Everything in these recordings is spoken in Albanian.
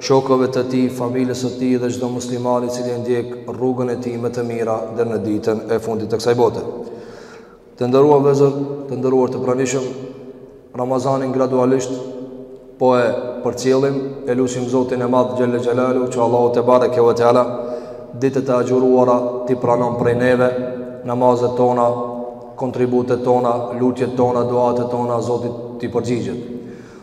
shokëve të tij, familjes së tij dhe çdo muslimani i cili e ndjek rrugën e tij më të mira deri në ditën e fundit të kësaj bote. Të nderuar vëllezër, të nderuar të pranishëm, Ramazanin gradualisht po e përcjellim, e lutim Zotin e Madh Xhelle Xhelalu që Allahu te bareke ve teala ditët e agjëruara t'i pranon prej neve, namazet tona, kontributet tona, lutjet tona, duat tona, Zoti t'i përgjigjet.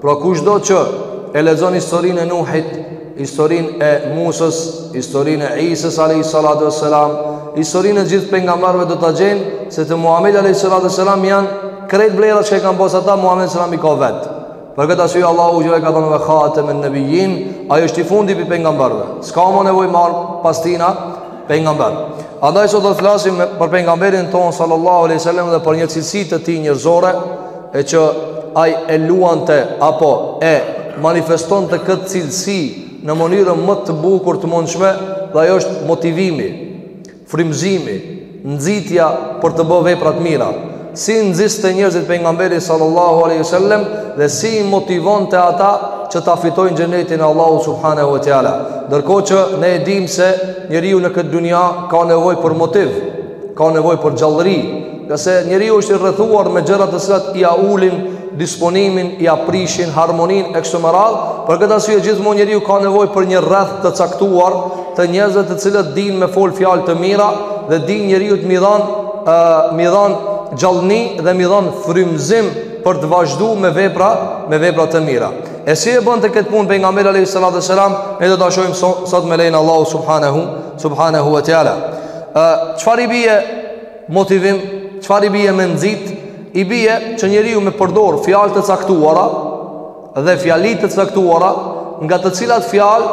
Pra kushdo që e lexon historinë e Nuhit, historinë e Musës, historinë e Isës alayhi salatu wassalam, historinë e gjithë pejgamberëve do ta gjejnë se te Muhamedi alayhi salatu wassalam janë krejt vlerat që i kanë pas ata Muhamedi sallallahu alaihi wasallam i ka vet. Për këtë arsye Allahu xhela ka thënë khatem en nebijin, ai është i fundit i pejgamberëve. S'ka më nevojë ma pas tina Pejgamber. Andaj sot do të flasim për pejgamberin tonë sallallahu alaihi wasallam dhe për një cilësi të tij njerëzore e që ai e luante apo e manifestonte këtë cilësi në mënyrën më të bukur të mundshme dhe ajo është motivimi, frymëzimi, nxitja për të bërë vepra të mira. Si i nxiste njerëzit pejgamberi sallallahu alaihi wasallam dhe si i motivonte ata që ta fitojnë xhenetin e Allahut subhanahu wa taala. Ndërkohë që ne e dimë se njeriu në këtë dunja ka nevojë për motiv, ka nevojë për gjallëri, nëse njeriu është i rrethuar me gjëra të cilat ia ulin disponimin, ia prishin harmoninë e kështu me radhë, për këtë arsye gjithmonë njeriu ka nevojë për një rreth të caktuar të njerëzve të cilët dinë me fol fjalë të mira dhe dinë njeriut me i dhan uh, me i dhan gjallni dhe me i dhan frymëzim për të vazhdu me vepra me vepra të mira e si e bënte këtë punë pejgamberi alayhi salatu wassalam ne do ta shohim sot, sot me lejen e Allahut subhanahu subhanahu wa taala çfarë i bie motivim çfarë i bie me nxit i bie që njeriu me përdor fjalë të caktuara dhe fjali të caktuara nga të cilat fjalë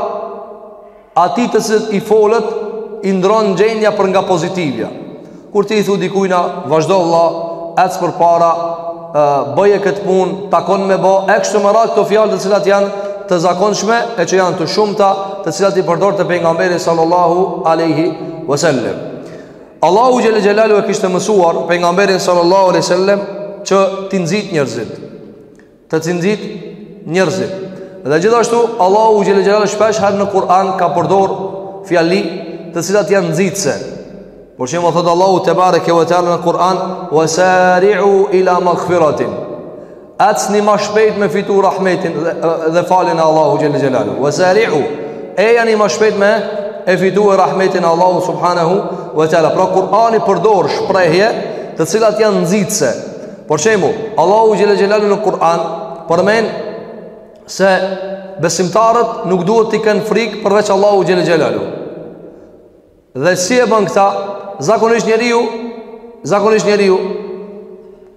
Atij të cilit i folet i ndrron gjendja për nga pozitivja. Kur ti i thu dikujna, vazhdo vëlla, ec përpara, bëje këtë punë, takon me bë, e kështu me radhë këto fjalë të cilat janë të zakonshme e që janë të shumta, të cilat i përdorte pejgamberi sallallahu alaihi wasallam. Allahu xhel xhelalu e kishte mësuar pejgamberin sallallahu alaihi wasallam që t'i nxit njerëzit. që t'i nxit njerëzit. Dhe gjithashtu Allahu xhel xhelal shpesh herë në Kur'an ka përdor fjali të cilat janë nxitëse. Për shembull thotë Allahu tabareke ve teala në Kur'an, "Wasari'u ila maghfiratin." Ecni ma shpejt me fitu rahmetin dhe, dhe faljen e Allahu xhel xhelal. Wasari'u ejani ma shpejt me e fitu e rahmetin e Allahu subhanahu ve teala. Pra Kur'ani përdor shprehje të cilat janë nxitëse. Për shembull, Allahu xhele xhelalu në Kur'an përmen se besimtarët nuk duhet t'i kenë frikë përveç Allahu xhele xhelalu. Dhe si e bën këta, zakonisht njeriu, zakonisht njeriu,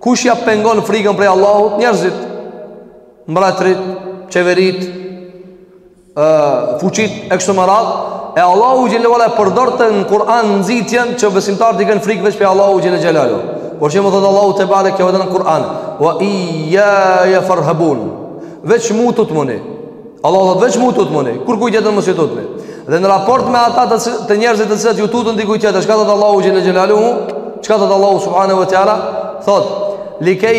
kush ja pengon frikën prej Allahut, njerëzit, mbretërit, qeveritë, fuqitë e kështu me radhë, e Allahu xhele ue ala e përdorte në Kur'an nxitjen që besimtarët t'i kenë frikë veç prej Allahu xhele xhelalu. Për shembull thot Allahu tebareke ue teala në Kur'an, wa iyyaya farhabun. Veç mu tutmuni. Allahu thot veç mu tutmuni. Kurkujt tjetër mos ju tutni. Dhe në raport me ata të, të njerëzit të cilët ju tuten dikujt tjetër, çka thot Allahu xhelalu xhelalu? Çka thot Allahu subhanahu wa taala? Thot likej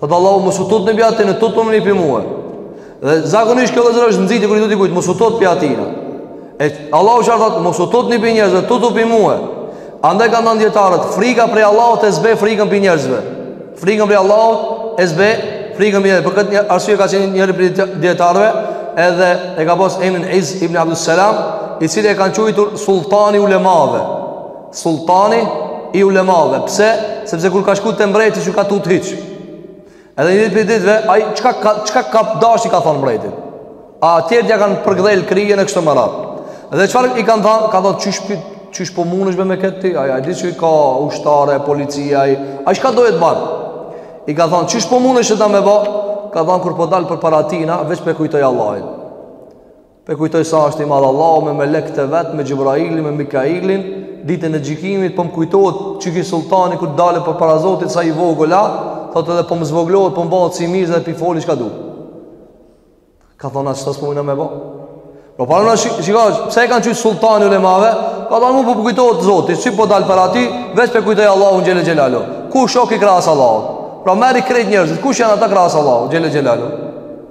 Thotë Allahu mos u tutni pi atyne, tutmuni pi mue. Dhe zakonisht kjo vëzër është nxitje kur i thu dikujt, mos u tut pi atina. E Allahu çfarë thotë, mos u tutni pi njerëzve, tutnu pi mue. Andaj kanë thonë dijetarët, frika prej Allahut e zbeh frikën pi njerëzve. Frikën prej Allahut e zbeh frikën pi njerëzve. Për këtë arsye ka qenë njëri prej dijetarëve, edhe e ka pas emnin Iz ibn Abdus Salam, i cili e kanë quajtur sulltani i ulemave. Sulltani i ulemave, pse? Sepse kur ka shku te mbreti s'u ka tut hiç. Edhe një ditë prej ditëve, ai çka, çka ka dasht i ka thonë mbretit. A tjerët ja kanë përgdhel kryen e kështu me radhë. Dhe çfarë i kanë thonë, ka thonë qysh, qysh po mundesh me këtë ti, a e di që ai ka ushtarë, policia, ai, ai çka do të ban. I ka thonë, qysh po mundesh këta me ba, ka thonë kur po dal përpara tina, veç pe kujtoj Allahin. Pe kujtoj sa është i madh Allahu me melekët e vet, me Xhibrailin, me Mikailin, ditën e gjykimit po më kujtohet që ky sulltani kur del përpara Zotit sa i vogël a, thotë edhe po më zvogëlohet, po më bëhet si mizë dhe pi foli çka do. Ka thonë as sas po më më bë. Po pra a shikon, pse e kanë thënë sulltani i ulemave? Ka thonë po më kujtohet Zoti, si po dal para ti, veç pe kujtoj Allahun xhele xhelalu. Kush o ky krahas Allahut? Pra merri krejt njerëzit, kush janë ata krahas Allahut xhele xhelalu?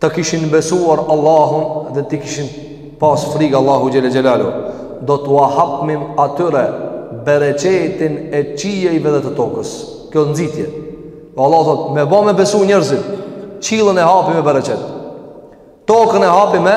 të kishin besuar Allahun dhe t'i kishin pas frikë Allahu xhele xhelalu do t'ua hapnim atyre bereqetin e qiejve dhe të tokës kjo është nxitje Allahu thot me bo me besu njerëzit qillën e hapi me bereqet tokën e hapi me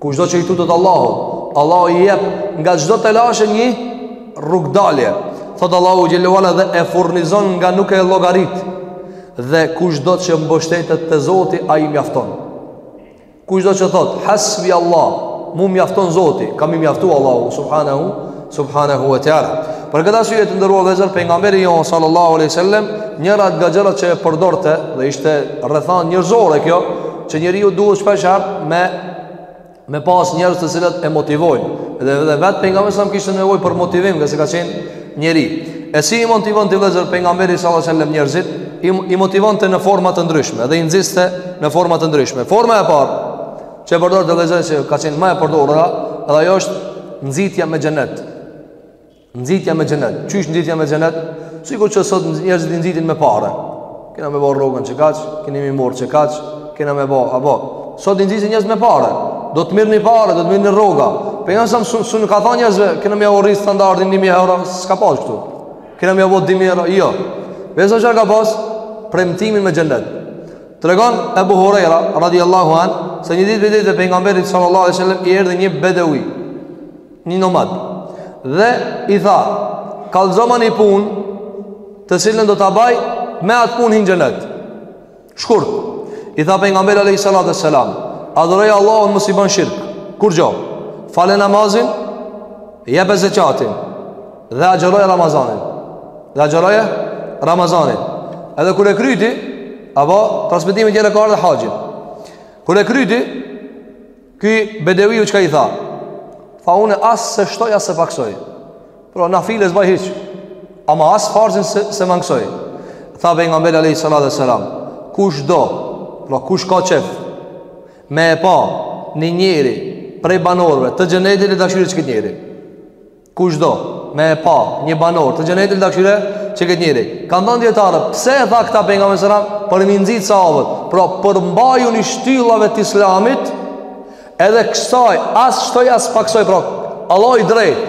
Kushdo që i tutet Allahut, Allahu i jep nga çdo telashe një rrugdalje. Thotë Allahu xhele ue ala dhe e furnizon nga nuk e llogarit. Dhe kushdo që mbështetet te zoti, ai mjafton. Kushdo që thotë, hasbi Allah, mu mjafton zoti, ka me i mjaftu Allahu, subhanahu, Subhanahu wa ta'ala Për këtë arsye të nderuar vëllezër Pejgamberi jonë sallallahu aleyhi sallem Njëra nga gjërat që e përdorte Dhe ishte rrethanë njerëzore kjo Që njeriut i duhet shpeshherë me Me pas njerëz të cilët e motivojnë Dhe, dhe vetë pejgamberi sallam kishte nevojë për motivim Dhe se ka qenë njeri E si i motivonte vëllezër Pejgamberi sallallahu aleyhi sallem njerëzit I, i motivonte në forma të ndryshme Dhe i nxiste në forma të ndryshme Forma e parë Që e përdorte vëllezër se ka qenë ma e përdorura Edhe ajo është nxitja me xhenet Nxitja me xhenet Qysh nxitja me xhenet Sikur që sot njerëzit i nxitin me pare Kena me bo rrogën qekaq Keni me marrë qekaq Kena me bo, apo Sot i nxitin njerëzit me pare Do të merrni pare, do të merrni rroga Pejgamberi sallam s'u ka thanë njerëzve Kena me jau rrit standardin 1.000 euro S'ka pas këtu Kena me jau rrit 2.000 euro, jo Veç çka ka pas Premtimin me xhenet Tregon Ebu Hurejra, radiallahu anh, se një ditë prej dite pejgamberit sallallahu alejhi ue selem, i erdi një bedeui, një nomad, dhe i tha, kallzoma një punë, të cilën do ta baj, me atë punë hi n'xhenet. Shkurt, i tha pejgamberi alejhi salatu ue selam, adhuroje Allahun mos i ban shirk kurrgjo, fale namazin, jepe zeqatin, Dhe agjeroje Ramazanin Dhe agjeroje Ramazanin Edhe kur e kryti Apo transmetimi tjetër ka ardhë edhe haxhi Kur e kryti Ky bedeviu çka i tha Tha unë as s'e shtoj as s'e paksoj Pra nafile s'baj hiç Ama as farzin s'e, s'e mangsoj Tha pejgamberi alejhi salatu ue selam Kush do Pra kush ka qejf Me e pa Një njeri Prej banorve Të xhenetit le ta kshyr qeket njeri Kush do me e pa një banor të xhenetit le ta kshyr qeket njeri. Kanë thanë dijetarët, pse e tha këta pejgamberi selam, për me i nxit sahabët, pra përmbajuni shtyllave të islamit, edhe kësaj, as shtoj, as paksoj, pra Allahu i drejt,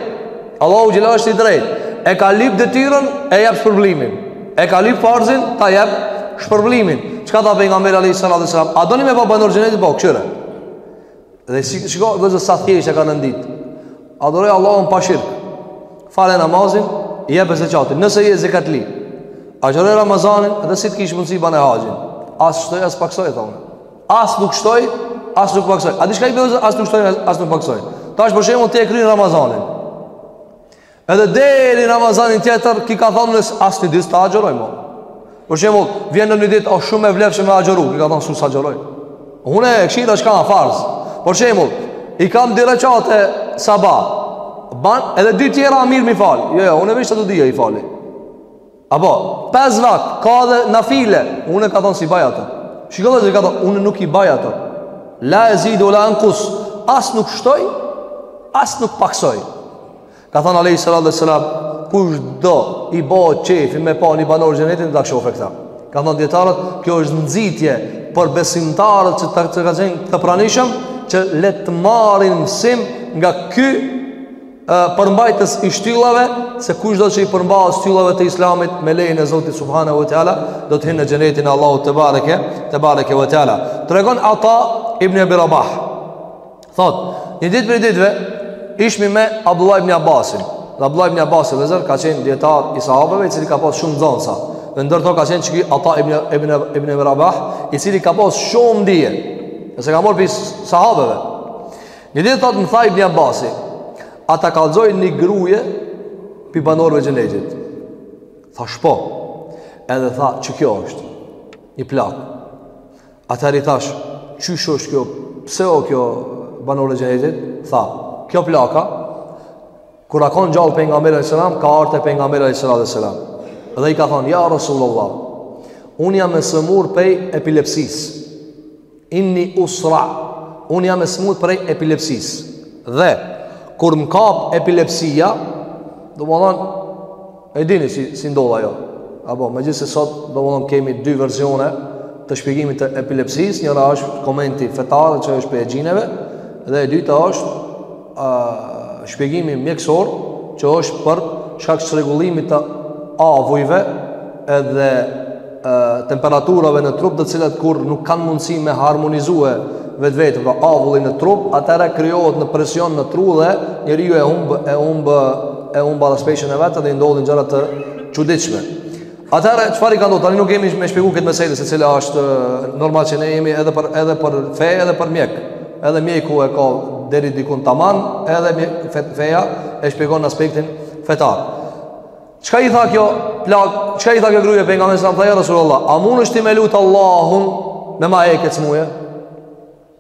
Allahu xhele është i drejt, e ka lip detyrën, e jep shpërblimin, e ka lip farzin, ta jep shpërblimin. Çka tha pejgamberi selam, a doni me pa banor xhenetit, po, kshyre. Dhe shiko vëllezër sa thjesht e kanë ndit. Adhuroje Allahun pa shirk. Fale namazin, jepe zekatin. Nëse je zekatli, agjëroje Ramazanin dhe si të kish mundsi bane haxhin. As shtoj as paksoj thonë. As nuk shtoj, as nuk paksoj. A di çka i bjen as nuk shtoj as nuk paksoj. Tash për shembull ti e kryen Ramazanin. Edhe deri në Ramazanin tjetër ky ka thonë unë as një ditë s'e agjëroj mo. Për shembull, vjen në një ditë, o shumë e vlefshme me agjëru, ky ka thonë unë s'e agjëroj. Unë e kshyri çka a farz. Për shembull, i kam dy reqate sabah, ban, edhe dy tjera a mirë mi falë. Jo, jo, unë veç ato dyja i fali. Apo, pesë vakt, ka dhe nafile, unë ka thonë s'i baj ato. Shiko vëllezër ka thonë, unë nuk i baj ato. La ezidu ue la enkus, as nuk shtoj, as nuk paksoj. Ka thonë alejhi salatu ue selam, kushdo i bo qefi me pa një banor xhenetit, le t'shofë këta. Ka thonë dijetarët, kjo është nxitje për besimtarët që kanë qenë të pranishëm, që le të marrin mësim nga ky përmbajtës i shtyllave se kushdo që i përmbahet shtyllave të islamit me lejen e Zotit Subhanehu ve teala do të hijë në xhenetin e Allahut tebareke tebareke ve teala tregon Ata ibn Ebi Rebah thotë një ditë prej ditëve ishim me Abdullah ibn Abbasin dhe Abdullah ibn Abbasi vëllezër ka qenë dijetar i sahabeve i cili ka pas shumë nxanësa dhe ndër to ka qenë qiky Ata ibn, ibn, ibn Ebi Rebah i cili ka pas shumë dije sepse ka marrë prej sahabeve Një ditë thotë më tha Ibn Abasi, a ta kallzoj një gruje pi banorëve të xhenetit. Thash po. Edhe tha, "Qikjo është një plakë. Atëherë i thash, "Qysh është kjo? Pse o kjo banore e xhenetit? Tha, "Kjo plaka kur ka kon gjallë pejgamberi alejhi selam, ka ardh te pejgamberi alejhi salatu wasallam." Dhe i ka thonë, "Ja Rasulullah, unë jam e sëmurë prej epilepsisë." Inni usra, unë jam e smut prej epilepsisë. Dhe, kur më kap epilepsia, domethonë, e dini si, si ndodh ajo. Apo, megjithëse sot, domethonë, kemi dy versione të shpjegimit të epilepsisë, njëra është komenti fetar që është prej xhinëve, dhe e dyta është shpjegimi mjekësor që është për shkak çrregullimit të avujve edhe temperaturave në trup të cilat kur nuk kanë mundësi me harmonizue vetveten pra avullin në trup atëherë krijohet një presion në tru dhe njeriu e humb e humb baraspeshën e vet dhe i ndodhin gjëra të çuditshme Atëherë çfarë i ka thonë? Tani nuk jemi me shpjegu këtë meselë se cila është normal që ne jemi edhe për edhe për fe edhe për mjek. Edhe mjeku e ka deri diku tamam, edhe feja e shpjegon aspektin fetar. Çka i tha kjo plakë? Çka i tha kjo gruje pejgamberit alejhi selam? Tha ja Rasulullah? A mundesh ti me lut Allahun me ma hek këtë smuje?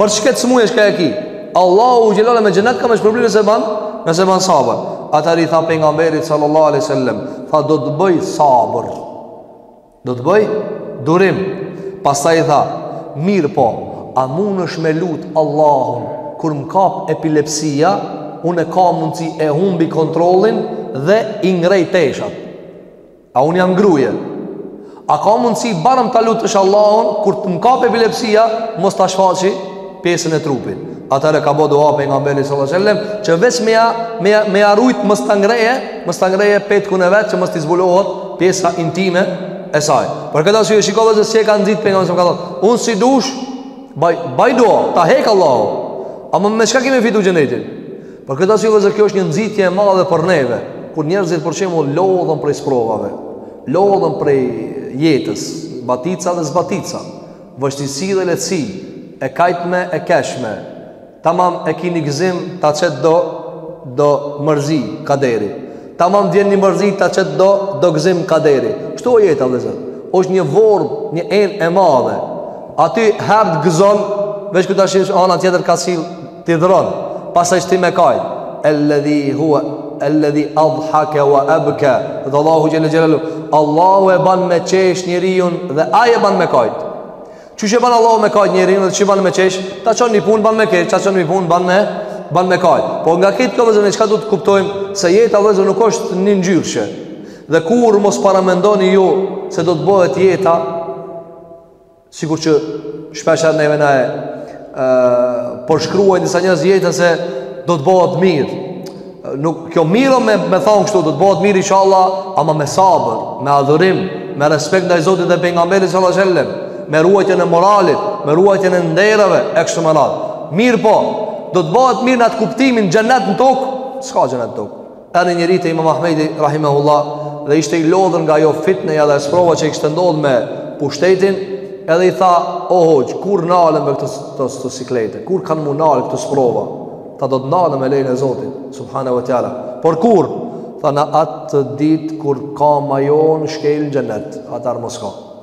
Për çket smuj çka e ki, Allahu xhele ue ala me xhenet ka me t'shpërbly nëse ban, nëse ban sabër. Atëherë i tha pejgamberit sallallahu aleyhi sallam, tha do të bëj sabër. Do të bëj durim. Pastaj i tha, mirëpo, a mundesh me lut Allahun, kur më kap epilepsia, unë e ka mundësi e humbi kontrollin dhe i ngrej teshat. A unë jam gruje? A ka mundësi barem ta lutësh Allahun Kur të m'kap epilepsia Mos ta shfaqi pjesën e trupit Atëherë ka bo dua pejgamberi sallallahu alajhi wasallam Që veç me ja, me ja, me ja rujt Mos ta ngreje Mos ta ngreje petkun e vet Që mos t'i zbulohet pjesa intime e saj Për këtë arsye shiko vllezër si e ka nxit pejgamberi ka thot Unë si dush Baj, baj dua Ta hek Allahu Ama me çka ke me fitu xhenetin Për këtë arsye vllezër kjo është një nxitje e madhe për neve, kur njerëzit për shembull lodhen prej sprovave, lodhen prej jetës, batica dhe zbatica, vështirësi dhe lehtësi, e kajtme e keshme. Tamam e ki ni gëzim ta çet do do mërzi kaderi. Tamam vjen një mërzi ta çet do do gëzim kaderi. Kështu është jeta vllezër. Është një vorb, një enë e madhe. Aty herë t'gëzon, veç kur ta shish ana tjetër ka sill T'idhron, pastaj t'shti me kajt Elledhi hua Elledhi adhake wa ebke Dhe Allahu xhele xhelaluhu Allahu e ban me qesh njeriun Dhe aj e ban me kajt Qysh e ban Allahu me kajt njeriun Dhe qysh e ban me qesh Ta çon një punë t'ban me kesh Ta çon një punë t'ban me Ban me kajt Po nga këtë kjo vllezër Ne çka do të kuptojmë Se jeta vllezër nuk është njëngjyrëshe Dhe kurrë mos paramendoni ju Se do të bëhet jeta Sikur që shpeshherë neve na e përshkruajnë disa njerëz jetën se do të bëhet mirë. Nuk kjo o mirë me me than kështu do të bëhet mirë inshallah, ama me sabër, me adhurim, me respekt ndaj Zotit dhe pejgamberit sallallahu alajhi wasallam, me ruajtjen e moralit, me ruajtjen e nderave e kështu me radhë. Mirëpo, do të bëhet mirë në atë kuptimin xhenet në tokë, s'ka xhenet në tokë. Erdh njëri te imam Ahmedi, rahimehullah, dhe ishte i lodhur nga ajo fitneja dhe sprova që i kishte ndodh me pushtetin, edhe i tha, o hoxhë, kur nalen mo këto siklete, kur kanë m'u nalë këto sprova, tha do të nalen me lejen e Zotit, subhanehu ve teala, por kur, tha në atë dit, kur kama jonë shkel në xhenet, atëherë mo s'ka.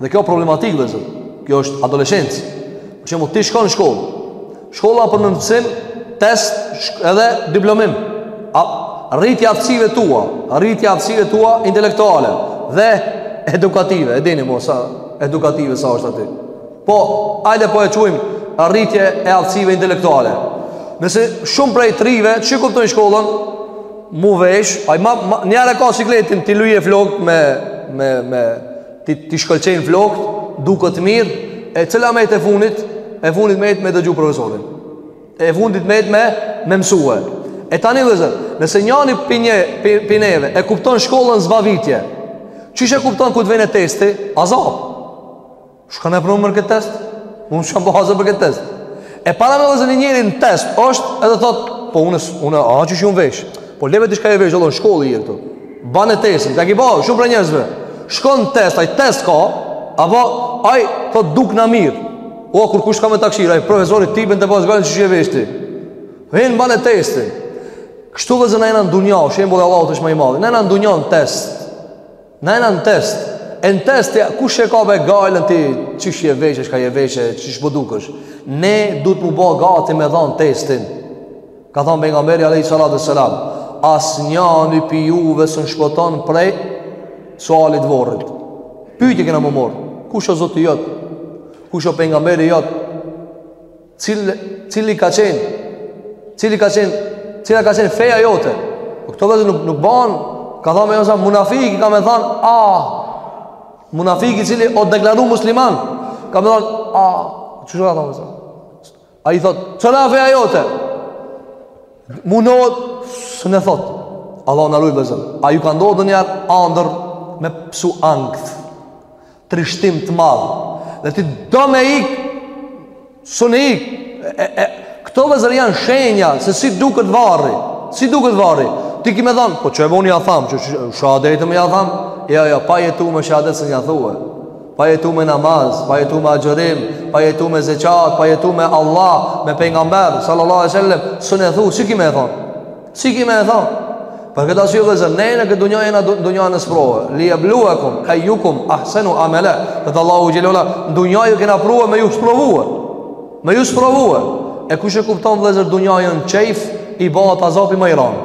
Dhe kjo problematik vllezër, kjo është adoleshencë. Për shembull ti shkon në shkollë. Shkolla për ne mësim, test, shk edhe diplomim. A, rritje e aftësive tua, rritje e aftësive tua intelektuale dhe edukative. E dini mo, sa edukative sa është aty. Po, ajde po e qujmë rritje e aftësive intelektuale. Nëse shumë prej të rive, që kuptojnë shkollën, m'u vesh, aj ma, ma, njëherë ka sikletin, t'i lyje flokt me, me, me, T'i t'i shkëlqejnë flokët, duket mirë, e cila met e funit, e funit met me dëgju profesorin. E fundit met me me mësue. E tani vllezër, nëse njani prej neve e kupton shkollën zbavitje. Qysh e kupton kur të vjen testi? Azab. Çka na prune more këtë test. Unë s'jam ba hazër për këtë test. E parameno vllezër njeri në test, është edhe thot, po unë unë a qysh jom vesh. Po le bre ti çka ke vesh, alo në shkollë je këtu. Bane testin, të ki ba, shumë prej njerëzve Shkon në test, aj test ka Apo, aj, thot dukna mirë O, kurkush s'ka me të kqyrë, aj, profesori ti bën të pasë gajlen qysh je vesh ti Hin bane testin Kështu vëzër na jena në dunja, shembulli i Allahut osht ma i madhi Na jena në dunja në test Na jena në test E në test, ja, kush e ka ba gajlen ti Qysh je veshë, çka je veshë, qysh po dukesh Ne duhet mu ba gati me dhanë testin Ka thënë pejgamberi alayhi salatu selam, asnjëri pi juve s'un shpëton prej sualit t'vorrit. Pyetje kena m'u mor. Kush është Zoti jot? Kush është pejgamberi jot? Cil cili ka qenë? Cili ka qenë? Cila ka qenë feja jote? Po këto vëzër nuk nuk ban. Ka thënë me ose munafik, ka me thënë, "Ah, munafiki i cili o deklaru musliman." Ka me thënë, "Ah, çka ka thënë?" Ai thot, cila feja jote? Munohet, s'un e thot. Allahu na rujtë vëzër. A ju ka ndodhë najherë n'andërr me pësu ankth, trishtim të madh. Dhe ti do me ik, s'un ik. E, e, këto vëzër janë shenja, se si duket varri. Si duket varri. Ti ki me thanë, po që e bo nja thamë, që shehadetin me ja thanë, jo, jo, pa jetu me shehadet s'un ja thue. pa jetu me namaz, pa jetu me agjërim, pa jetu me zeqat, pa jetu me Allah, me pejgamber, sallallahu e sellem, s'un e thu, si ki me e thonë? Si ki me e thonë? Për këtë arsye vëzër, na jena n'këtë dunja jena në dunja në sprovë, li jebluvekum, ejjukum, ahsenu amela, thotë Allahu xhel-le ve ala, në dunja ju kena pru me ju sprovue, me ju sprovue, e kush e kupton vëzër dunjanë qejf, i bahet azabi më i ranë.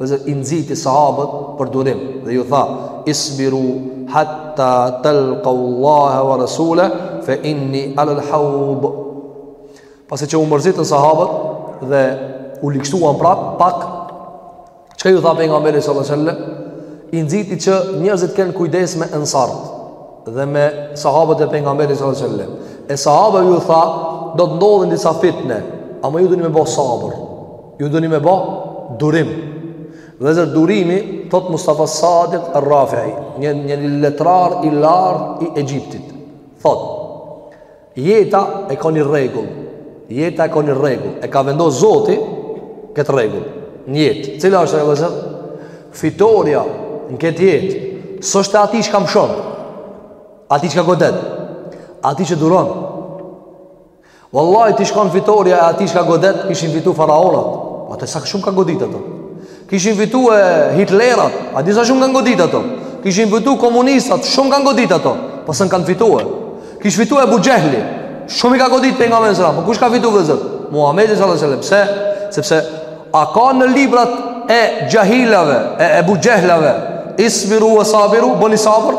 vëzër i nxiti sahabët për durim dhe ju tha isbiru hatta talqu Allah wa rasulahu fa inni ala al-hawd pasi që u mërzitën sahabët dhe u ligshtuan prap pak çka ju tha pejgamberi sallallahu alaihi wasallam i nxiti që njerëzit t'kenë kujdes me ensarët dhe me sahabët e pejgamberit sallallahu alaihi wasallam e sahabëve ju tha do të ndodhin disa fitne ama ju doni me bë sabër Ju doni me ba durim. Vëzër durimi, thot Mustafa Sadiq Rafii, një, një letrar i lartë i Egjiptit. Thot, jeta e ka një rregull, jeta e ka një rregull, e ka vendos zoti këtë rregull, në jetë. Cila është vëzër? Fitorja në këtë jetë, s'është e atij që ka mshon, atij që ka godet, atij që duron, Wallahi ti shkon fitorja e atij çka godet, kishin fitu faraonat. Po a di sa shumë kanë godit ato. Kishin fitu e Hitlerat, a di sa shumë kanë godit ato. Kishin fitu komunistat, shumë kanë godit ato, po sen s'kanë fitue. Kish fitu Ebu Xhehli, shumë i ka godit pejgamberin sallallahu alajhi wasallam. Po kush ka fitu vëzër? Muhamedi sallallahu alajhi wasallam. Pse? Sepse a ka në librat e xhahilave, e Ebu Xehlave, Isbiru e Sabiru, bëni sabër?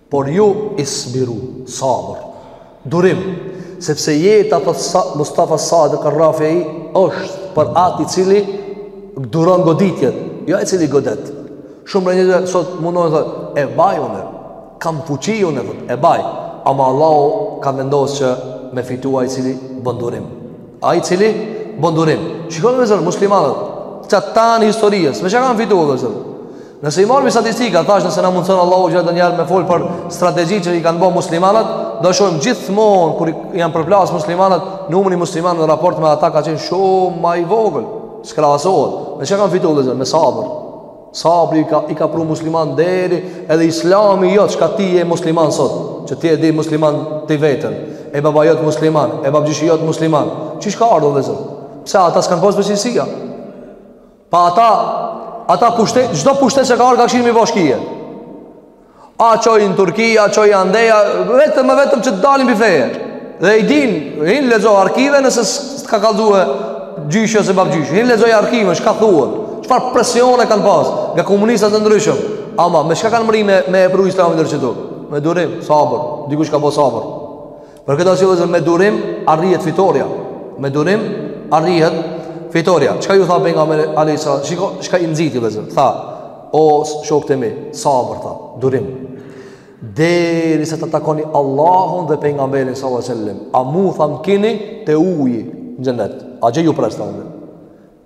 Por ju isbiru, sabër, durim, sepse jeta thot Mustafa Sadik ar-Rafei është për atë i cili duron goditjet, jo ai i cili godet. Shumë prej njerëzve sot mundohen thot, e baj unë, kam fuqi unë thot, e baj, ama Allahu ka vendosur që me fitu ai i cili bën durim. Ai i cili bën durim. Shikoni vëzër muslimanët, gjat tan historisë, me çka kanë fitu vëzër. Nëse i marrim statistikat, thashë nëse na mundson Allahu xhel-le një herë me fol për strategjitë që i kanë bërë muslimanët, do shohim gjithmonë kur janë përplas muslimanët, numri i muslimanëve në raport me ata ka qenë shumë më i vogël. S'krahasohet. Me çka kanë fituar vëzër? Me sabër. Sabri i ka i ka pru musliman deri edhe Islami jo çka ti je musliman sot, që ti e di musliman ti vetën. E baba jot musliman, e babgjyshi jot musliman. Qysh ka ardhur Allahu? Pse ata s'kan pas besimësia? Pa ata, ata pushtet, çdo pushtet që ka ardh ka kshy mi bashkie. A çoi në Turki, a çoi andeja, vetëm e vetëm që të dalin pi feje. Dhe i din, hin lexo arkive nëse t'ka kallxue gjyshi ose babgjyshi. Hin lexo arkive, çka thuhet? Çfarë presione kanë pas nga komunista të ndryshëm? Ama me çka kanë mrri me e pru islamin deri ktu? Me durim, sabër. Dikush ka bo sabër. Për këtë arsye vëzër me durim arrihet fitorja. Me durim arrihet fitorja. Çka ju tha pejgamberi alayhis salam? Shiko, çka i nxiti vëzër? Tha, o shokët e mi, sabër tha, durim. Derisa ta takoni Allahun dhe pejgamberin sallallahu alaihi wasallam. A mu tha m'kini te uji në xhenet. Atje ju pres ta unë?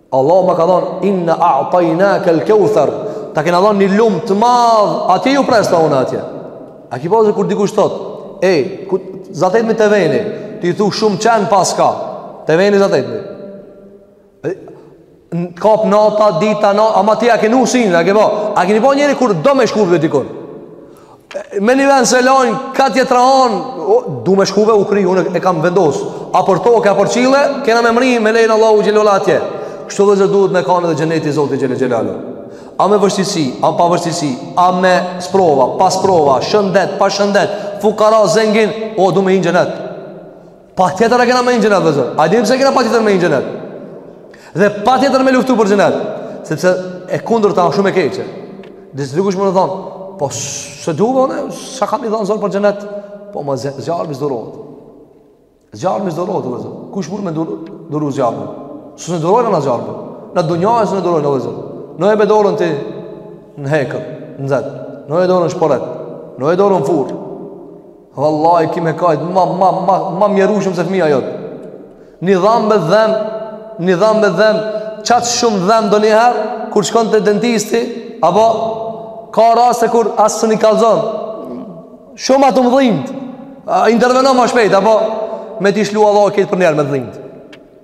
Allahu ma ka dhënë inna a'tainaka al-kauthar. Ta kena dhënë një lum të madh, atje ju pres ta unë atje. A ki pa kur dikush thot, ej, ku zatet me te veni, ti i thu shumë çan paska. Te veni zatet me. Në kap nata, dita, nata, ama atje e ke nusen, a ke po. A keni pa njëri kur do me shkue dikun. Me një vend s'e lanë, ka tjetra anë, du me shkue u kry, unë e kam vendos, a për toke, a për qille, kena me mrri, me lejnë Allahut xhel-le ala atje. Kështu vëzër duhet me kanë edhe xheneti i Zotit xhel-le xhelaluhu. A me vështisi, a pa vështisi, a me sprova, pa sprova, shëndet, pa shëndet, fukara, zengin, o du me hi n'xhenet. Patjetër e kena me hi n'xhenet vllezër. A dini pse e kena patjetër me hi n'xhenet? Dhe patjetër me luftu për xhenet. Sepse e kundërta shumë e keqe. Edhe nëse dikush mun me thonë, po s'e du xhenet, sa kam i thonë zor për xhenet? Po ama zjarmi s'durohet. Zjarmi s'durohet, vllezër. Kush mund me duru, duru zjarrin? S'un e durojmë na zjarrin. Në dunja e s'un e durojmë, vllezër. Vnoje be dorën ti në hekur, t'nxehtë. Vnoje dorën n'shporet. Vnoje dorën n'furrë. Vallahi, ki me kajt, ma, ma, ma, ma mjerueshëm se fmija jot. Ni dham me dhem, ni dham me dhem, qaq shumë dhem ndonjëherë, kur shkon te dentisti, apo, ka raste kur as s'e nin, kallzon, shumë a tu m'dhimt, intervenon ma shpejt, apo, me t'i shlua dhohë këtë përniherë me dhimt.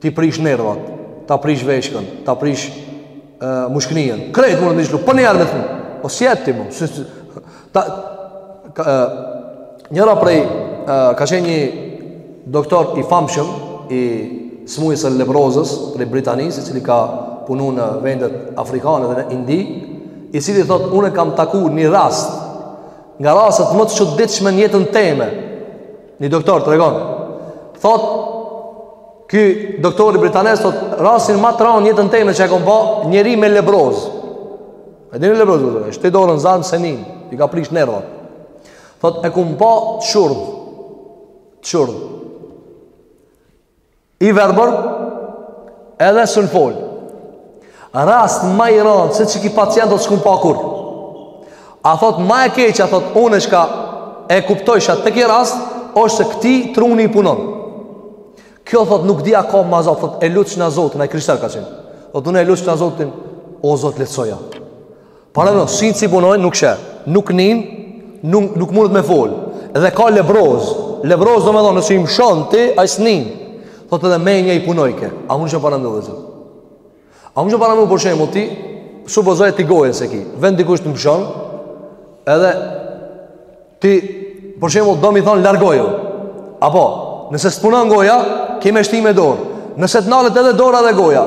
T'i prish nervat, ta prish veshkën, ta prish mushkninë. Krejt mund të shlu, po ne armë thon. Po si atë ti mund? Ta ka, njëra prej ka qenë një doktor i famshëm i smujës së lebrozës prej Britanisë, i cili ka punu në vendet afrikane dhe në Indi, i cili thotë unë kam taku një rast nga rastet më të çuditshme në jetën teme. Një doktor tregon Thot Ky doktori britanez Thot rastin ma të ranë n'jetën teme që e kom pa Njeri me lebroz E dini lebroz E shti dorën n'zjarm s'e nin I ka prish nervat Thot e kom pa të shurdh Të shurdh I verbër Edhe s'un fol Rast ma i ranë se qiky pacient thot s'kom pa kurr A thot ma e keqja thot unë e shka E kuptojsha te qiky rast është se këtij truni i punon Kjo thot nuk di a ka ma zot Thot e lutshna zotin Ai krishter ka qenë Thot unë e lutshna zotin O zot lehtësoja Paramendo, sytë s'i punojnë, nuk sheh, nuk nin, nuk, nuk munet me fol. Edhe ka lebroz, lebroz domethonë, nëse i mshon ti, ai s'nin. Thot edhe menja i punojke, a munesh me paramendu vllezër. A munesh me paramendu për shembull, ti, supozoje ti gojën s'e ki, vjen dikush t'i mshon, edhe ti, për shembull, do me i thonë, largohu. Apo, nëse s'punon goja, ki me e shty me dorë. Nëse të nalet edhe dora edhe goja,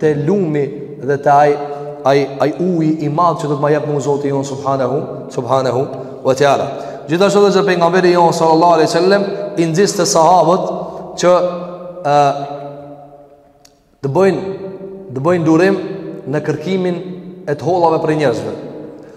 te lumi dhe te ai ai ai uji i madh që do të ma jap mua Zoti jon subhanahu subhanahu wa taala. Gjithashtu vllezër pejgamberi jon sallallahu alaihi wasallam i nxiste sahabët që ë të bëjnë të bëjnë durim në kërkimin e të hollave prej njerëzve.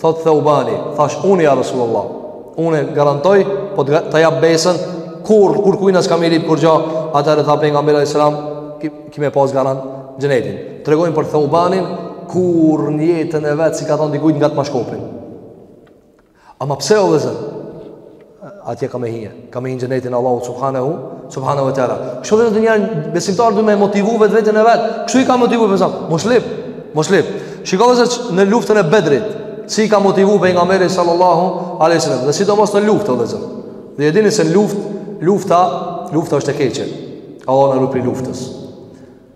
Thot Theubani, thash unë ja Rasulullah. Unë garantoj, po ta jap besën, kurr kurkujna s'kam me i lyp kurgja, atëherë tha pejgamberi sallallahu alajhi wasallam, ki, ki me pas garant xhenetin. Tregojnë për Theubanin kurr në jetën e vet s'i ka thon dikujt ngatma shkopin. Ama pse o vllezër? Atje ka me hi, ka me hi në xhenetin Allahut subhanahu, subhanahu ve teala. Kështu dhe në dynja, besimtari duhet me motivu vetveten e vet. Kështu i ka motivu për samë, mos lyp, mos lyp. Shikoni vllezër në luftën e bedrit, si i ka motivu pejgamberi sallallahu a.s. Dhe sidomos në luftë, vllezër. Dhe e dini se në luftë, lufta, lufta është e keqe. Allahu na ruajt prej luftës.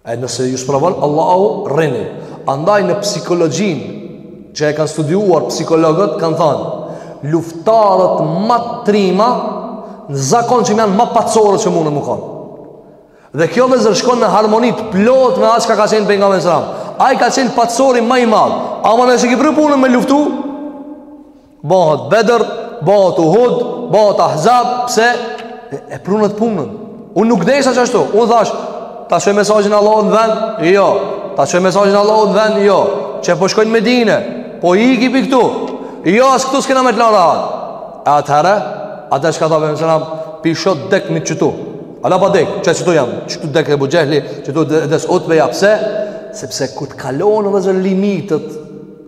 E nëse ju sprovon Allahu, rrini. Andaj në psikologjinë që e kanë studiuar psikologët kanë thënë, luftarët më trima në zakon që janë më paqësorët që munden me kanë. Dhe kjo vllezër shkon në harmoni të plotë me atë çka ka qenë pejgamberi sallallahu alajhi wasallam. Ai ka qenë paqësori më i madh. Ama nëse ki pru punën me luftu, Bëhet Bedër, bëhet Uhud, bëhet Ahzab, pse? E, e prunët punën. Unë nuk deshta qashtu, unë thash, ta çoj mesazhin Allahut në vend, jo, ta çoj mesazhin Allahut në vend, jo, qe po shkoj në Medine, po iki prej këtu, jo, as këtu s'kena me të la rahat. E atëherë, atëherë çka tha pejgamberi selam, prej sot dek mi qëtu, hala pa dek, qe qëtu jam, qëtu dek Ebu Xhehli, qëtu des Utbeja, pse? Sepse kur të kalohen vllezër limitet,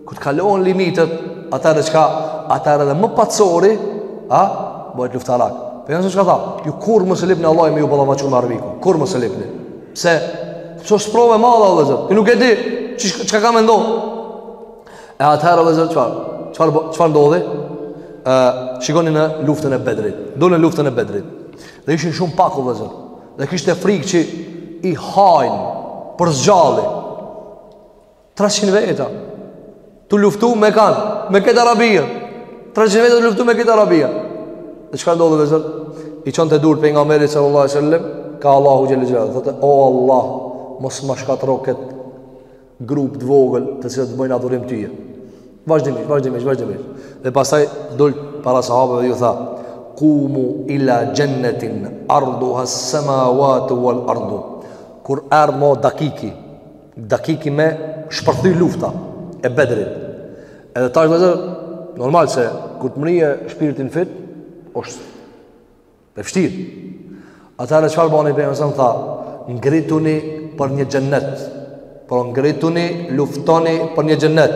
Kur të kalohen limitet, atëherë çka? Atëherë edhe më paqësori, a? Bëhet luftarak. Po janë çka tha, ju kurrë mos e lypni Allahun me u ballafaqu me armikun. Kurrë mos e lypni. Pse? Se është sprovë e madhe vllezër. Ti nuk e di çka ka me ndodh. E atëherë vllezër çfarë? Çfarë çfarë ndodhi? Ë, shikoni në luftën e Bedrit. Dolën në luftën e Bedrit. Dhe ishin shumë pak vllezër. Dhe kishte frikë që i hajnë për së gjalli. 300 veta Tu luftu me kan Me krejt Arabinë 300 veta tu luftu me krejt Arabinë Dhe çka ndodh vllezër I çon durt pejgamberi sallallahu alejhi selam Kah Allahu xhele xhelaluhu Dhe thotë o Allah Mos ma shkatërro këtë Grup të vogël Të cilët të bëjnë adhurim ty Vazhdimisht, vazhdimisht, vazhdimisht Dhe pastaj dul para sahabëve dhe ju tha Kumu ila xhennetin Arduhas semavatu vel ardu Kur erdh ma dakiki Dakiki me shpërthy lufta e bedrit. Edhe tash vllezër normal se kur të mrrijë shpirti në fyt, është e vështirë. Atëherë çfarë bani pejgamberi tha, ngrituni për një xhenet, por ngrituni, luftoni për një xhenet.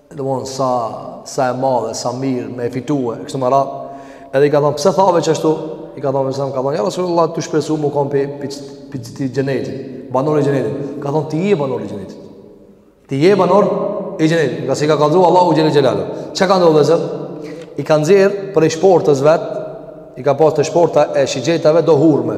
domethënë sa sa e madhe, sa mirë me fitue, kështu me radhë. Edhe i ka thënë pse thave qashtu? I ka thënë se ka thënë ja Rasulullah tu shpresu me kon prej prej atij xhenetit, banor i xhenetit. Ka thënë ti je banor i xhenetit. Ti je banor i xhenetit. Ngase i ka kallzu Allahu xhele xhelaluhu. Çka ka ndodhur vllezër? I ka nxjerr prej shportës vet, i ka pas te shporta e shigjetave do hurme.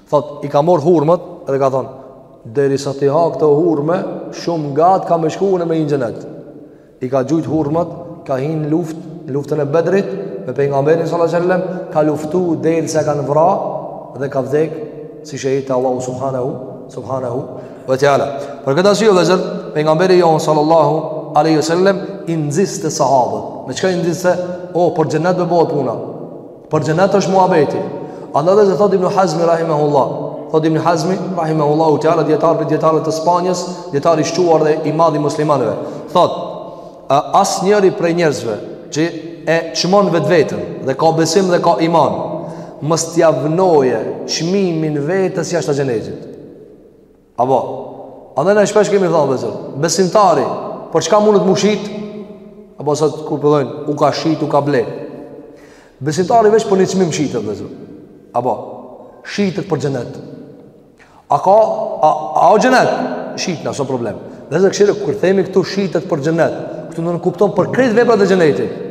Thot, i ka mor hurmat dhe ka thon, derisa t'i ha këto hurme, shumë gat ka me shku unë me hi n'xhenet. I ka gjujt hurmat, ka hin n'luft, n'luftën e Bedrit, me pejgamberin sallallahu alejhi we sellem, ka luftu derisa e kanë vra dhe ka vdek, si shehit te Allahu subhanahu, subhanahu, wa teala. Për këtë arsye vllezër, pejgamberi jonë sallallahu alejhi we sellem, i nxiste sahabët. Me çka i nxiste? O, për xhenet po bëhet puna. Për xhenet është muhabeti. Andaj dhe thotë Ibn Hazmi rahimahullah, thotë Ibn Hazmi rahimahullahu teala dijetar prej dijetarëve të Spanjës, dijetar i shquar dhe i madh i muslimanëve. Thotë asnjëri prej njerëzve që e çmon vetveten dhe ka besim dhe ka iman, mos t'ia vnojë çmimin vetes jashtë xhenetit. Apo, andaj na shpesh kemi thonë, vllezër, besimtari, për çka mundet m'u shit, apo sot kur përdorin, u ka shit, u ka ble. Besimtari veç për një çmim shitet, vllezër. Apo, shitet për xhenet. A ka, a, a o xhenet? Shitna, s'o problem. Vllezër, kqyrni, kur themi këtu shitet për xhenet, këtu nënkupton për krejt veprat e xhenetit.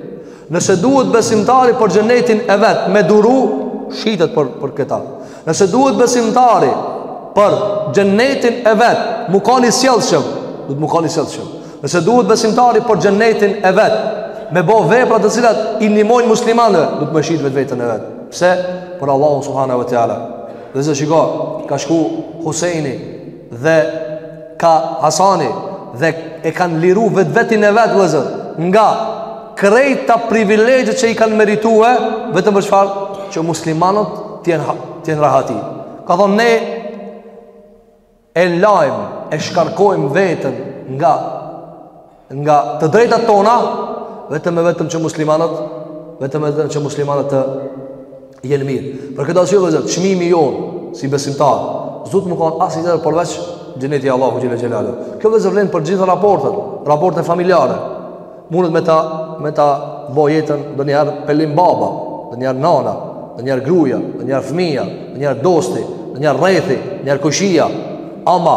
Nëse duhet besimtari për xhenetin e vet me duru, shitet për për këtë. Nëse duhet besimtari për xhenetin e vet, m'u kanë i sjellshëm, duhet m'u kanë i sjellshëm. Nëse duhet besimtari për xhenetin e vet, me bë vepra të cilat i ndihmojnë muslimanëve, duhet me shit vetveten e vet. Pse? Për Allahun subhanahu wa taala. Vllezër shiko, ka shku Huseini dhe ka Hasani dhe e kanë liru vetveten e vet vllezër nga krejt ato privilegjet që i kanë meritue vetëm për çfarë që muslimanët t'jenë, t'jenë rahat, i ka thonë ne e lajmë e shkarkojmë veten nga Nga të drejtat tona, vetëm e vetëm që muslimanët, vetëm e vetëm që muslimanët të jenë mirë. Për këtë arsye vllezër, çmimi jonë si besimtar, s'duhet m'u kanë asnjë gjë përveç xhenetit t'Allahut xhele xhelaluhu. Kjo vllezër vlen për gjithë raportet, raportet familjare. Mundet me ta me ta bo jetën ndonjëherë pelim baba, ndonjëherë nana, ndonjëherë gruja, ndonjëherë fëmija, ndonjëherë dosti, ndonjëherë rrethi, ndonjëherë kojshia, ama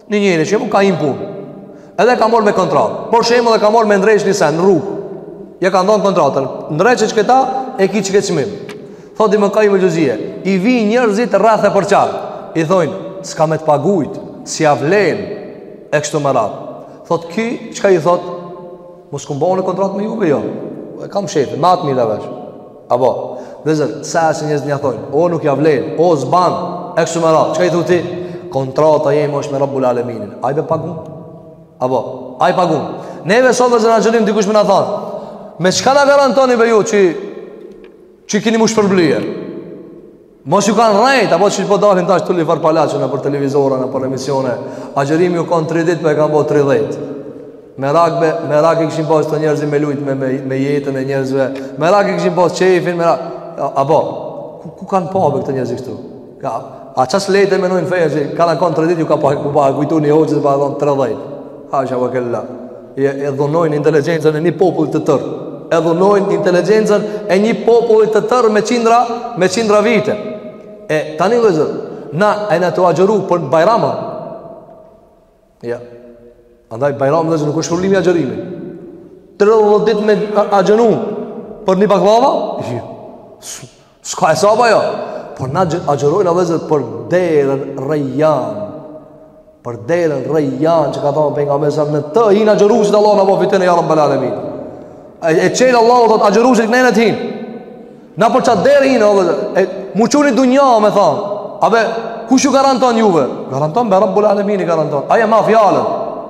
Një njeri që ka një punë, edhe e ka marrë me kontratë. Për shembull e ka marrë me ndreq një sen në rrugë. Ja kan dhonë kontratën. Ndreqe qëkëta e ki qëkëtë çmim. Thot imam Ibn Xheuzije. I vijn njerëzit rreth e përqark. I thojnë, s'ka me të pagujt, s'ja vlen, e kështu me radhë. Thot ky, çka i thot? Mos kam bo unë kontratë me juve, jo. E kam shefin, me atë merrem vesh. Apo, vllezër, sa herë njerëzit ju thojnë, o nuk ja vlen, o s'ban, e kështu me radhë, çka i thu ti? Kontrata jeme është me rabbul aleminin, ai be pagun? Apo, ai pagun? Neve sot vllezër në xhami, dikush me na thanë, me çka na garantoni be ju që, që kini m'u shpërblye? Mos ju kanë rrejt, apo që po dalin tash të li farë palaço nëpër televizora, nëpër emisione, agjërimi u kanë 3 dit, po e kanë bo 30. Merak be, merak i kishin pas të njerëzit me lujt me, me, me jetën e njerëzve, merak i kishin pas qefin, me rak... Apo, ku, ku kanë pa be këta njerëzit kështu? Ka, a qaq leht e menojnë fenë, që u kanë 3 dit, ju ka pa, ku pa, kujtu një hoxhës, pa e thonë 30. Hasha ve kella. e, e dhunojnë inteligjencën e një populli të tërë. E dhunojnë inteligjencën e një populli të tërë me qindra, me qindra vite. E tani vllezër, na a jena tu agjëru për Bajrama. Jo. Andaj Bajrami vllezër nuk është shpërblimi i agjërimit. 30 ditë me agjënu për një baklava? Jo. S'ka hesap ajo Por na agjërojmë o vllezër për derën rejjan Për derën rejjan që ka thonë pejgamberi alejhi selam Në të hinë agjërusit Allahu na boftë ne ja Rabbel alemin E çel Allahu thotë agjërusit në xhenet hinë Na për qatë derë hinë o vllezër E m'u çu ni dunja me thonë A be kush ju garanton juve? Garanton be Rabbul Alamin i garanton. Ai e ma fjalën.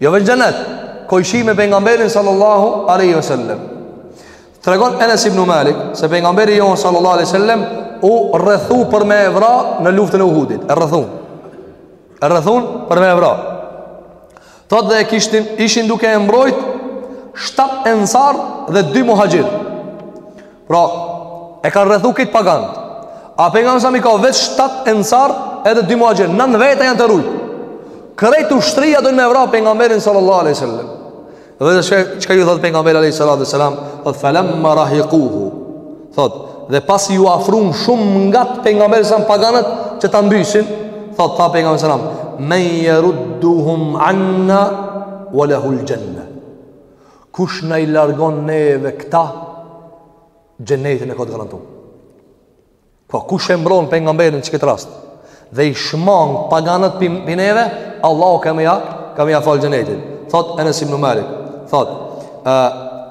Jo veç xhenet, kojshi me pejgamberin sallallahu alaihi wasallam. Tregon Enes ibn Malik se pejgamberi jon sallallahu alaihi wasallam u rrethu për me e vra në luftën e Uhudit. E rrethun. E rrethun për me e vra. Thot dhe e kishin, ishin duke e mbrojt 7 ensar dhe 2 muhaxhir. Pra, e kanë rrethu këtë pagan. A për nga mësami ka veç 7 ensar edhe 2 muajgjer, në në vete janë të rujtë. Kërejt u shtrija dojnë me vra për nga merin sallallahu aleyhi sallam. Dhe dhe shkaj, qëka ju dhëtë për nga merin sallallahu aleyhi sallam, dhe felem më rahikuhu. Thot, dhe pas ju afrum shumë nga të për nga merin sallam paganët që të mbysin, thot, tha për nga merin sallam, me jërudduhum anna, wa lehul gjenne. Kush na i largon neve këta xhenetin e ka të garantuar. Po kush e mbron pejgamberin në këtë rast? Dhe i shmang paganët pi neve, Allahu ka me ja, ka me ja fal xhenetin. Thot Enes ibn Malik, thot, a,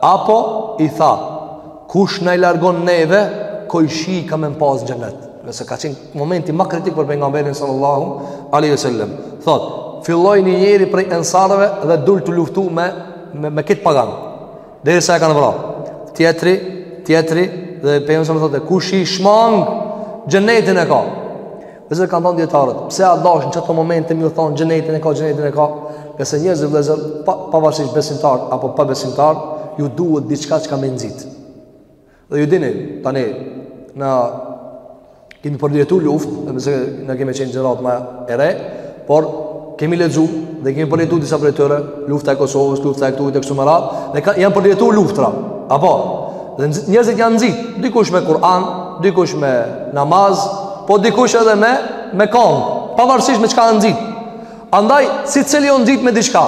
apo i tha, kush na i largon neve, kojshi ka me m'pas n'xhenet. Se ka qenë momenti ma kritik për pejgamberin sallallahu alaihi wasallam, thot, filloi një njeri prej ensarëve dhe dul tu luftu me me, me këta pagan. Derisa e kanë vra. Tjetri, tjetri dhe pejgamberi thotë, kush i shmang xhenetin e ka. Vllezër kanë thënë dijetarët, pse a dasht në qato momente me thon xhenetin e ka, xhenetin e ka? Se njerëzit vëllazër pa pavarësisht besimtar apo pa besimtar, ju duhet diçka çka me i nxit. Dhe ju dini, tani, na kemi përjetu luftë, edhe pse na kemi qenë gjeneratë ma e re, por kemi lexu dhe kemi përjetu disa prej tyre, lufta e Kosovës, lufta e këtujt e kështu me radhë, dhe ka, janë përjetu luftra, apo, dhe njerëzit janë nxit, dikush me Kur'an, dikush me namaz, po dikush edhe me, me kongë, pavarësisht me çka janë nxit, andaj, secili o nxit me diçka,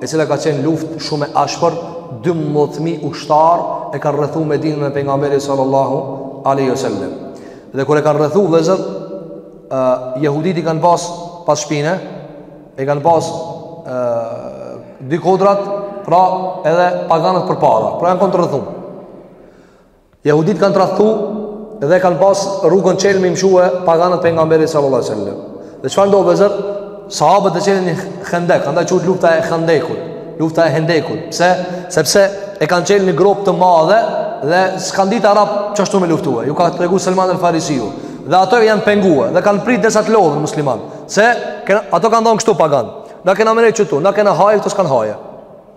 e cila ka qenë luftë shumë e ashpër, 12.000 ushtarë e kanë rrethu Medinën e pejgamberit sallallahu aleyhi sallam. Dhe kur e kanë rrethu vllezër, uh, jehuditë i kanë pas pas shpine, i kanë pas uh, dy kodrat, pra edhe paganët përpara, pra janë konë të rrethu. Jehuditë kanë tradhtu dhe kanë pas rrugën çel me i mshue paganët pejgamberit sallallahu alaihi wasallam. Dhe çfarë ndodh vllezër? Sahabët e çelën një hendek, andaj quhet lufta e hendekut, lufta e hendekut. Pse? Sepse e kanë çel një gropë të madhe dhe s'kanë ditë arabët qashtu me luftue. Ju ka tregu Selman el Farisiu. Dhe ato janë pengue dhe kanë prit derisa të lodhen muslimanët. Se kena, ato kanë thonë kështu paganët. Na kena me ne qëtu, na kena haje, këto s'kanë haje.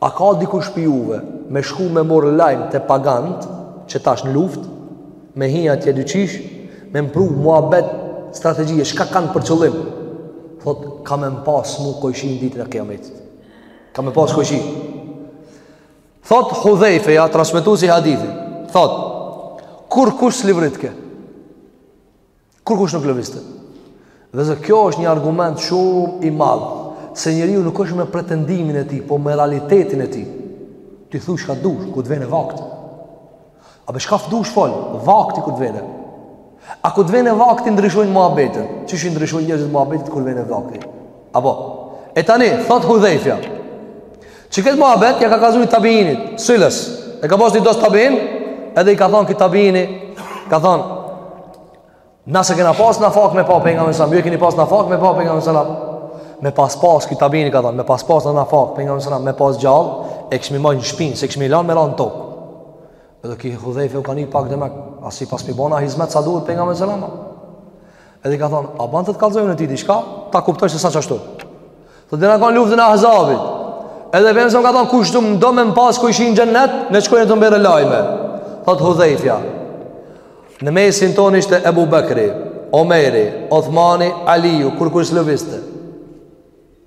A ka dikush pi juve me shku me mor lajme te pagant që tash në luft, me hi atje diqysh, me m'pru muabet strategjie, shka kanë për qëllim? Thot, ka me m'pas mu kojshi në ditën e kiametit. Ka me pas kojshi. Thot, Hudhejfja, transmetuesi i hadithit. Thot, kurkush s'livritke? Kurkush nuk lëvizte. Vllezër kjo është një argument shumë i madh se njeriu nuk është me pretendimin e tij, po me realitetin e tij. Ti thuaj çka dush, kur të vjen vakti. A be çka dush fol, vakti kur të vjen. A kur të vjen vakti ndryshojnë muhabetet. Çish i ndryshojnë njerëzit muhabetet kur vjen vakti. Apo, e tani, thot Hudhejfja, qëtë muabet, ja ka kallzu ni tabiinit, sëllës, e ka pas një dost tabiin, edhe i ka thonë ky tabiini, ka thonë, na s'e kena pas nafak me pa pejgamberin alejhi selam, ju e keni pas nafak me pa pejgamberin alejhi selam, me pas pas, këtë tabini ka thonë, me pas pas na nafak pejgamberin alejhi selam, me pas gjallë, e kishim majt në shpinë, s'e kishim lanë me ra në tokë. Edhe ky Hudhejfja u ka një pak demek, a s'i paskemi bo na hizmet sa duhet pejgamberit alejhi selam. Edhe ka thonë, a ban të të kallzoj unë ty diçka, ta kuptosh se s'a qashtu. Dhe jena kan luftën e Ahzabit. Edhe pejgamberi alejhi selam ka thonë, kush do me më pas kojshi në xhennet, ne shkojë të m'bjerë lajme. Thotë Hudhejfja. Në mesin tonë ishte Ebu Bekri, Omeri, Othmani, Aliju, kurkush s'lëvizte.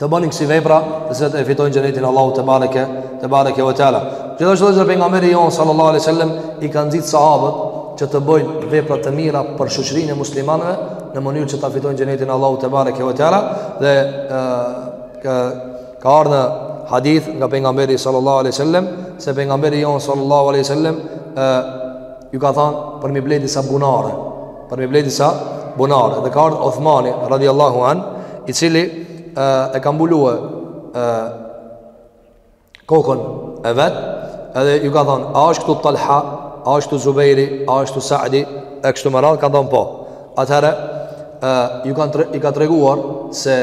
të bënin kësi vepra të cilat e fitojnë xhenetin e Allahut tebareke tebareke ve teala. Gjithashtu edhe pejgamberi jonë sallallahu alaihi wasallam i ka nxit sahabët që të bëjnë vepra të mira për shoqërinë e muslimanëve në mënyrë që ta fitojnë xhenetin e Allahut tebareke ve teala dhe e, ka ka ardhur në hadith nga pejgamberi sallallahu alaihi wasallam se pejgamberi jonë sallallahu alaihi wasallam Ju ka thënë për m'i ble disa bunare, për m'i ble disa bunare. Dhe ka ardhë Othmani, radiallahu an, i cili e, e ka mbulue e, kokën e vet, edhe ju ka thënë, a është këtu Talha, a është këtu Zubejri, a është këtu Saadi, e kështu me radhë, kanë thënë po. Atëherë, ju ka tre, i ka treguar se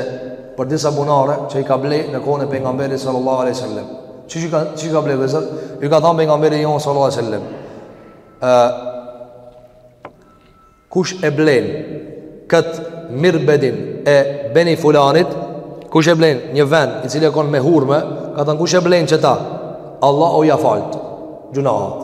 për disa bunare që i ka ble në kohën e pejgamberit sallallahu aleyhi sallam. Qysh i ka qysh i ka ble vëllezër? Ju ka thënë pejgamberi jonë sallallahu alaihi wasallam. Ë kush e blen kët mirbedin e beni fulanit, kush e blen një vend i cili e kon me hurme, ka thënë kush e blen qeta? Allahu ja faltë gjynahat.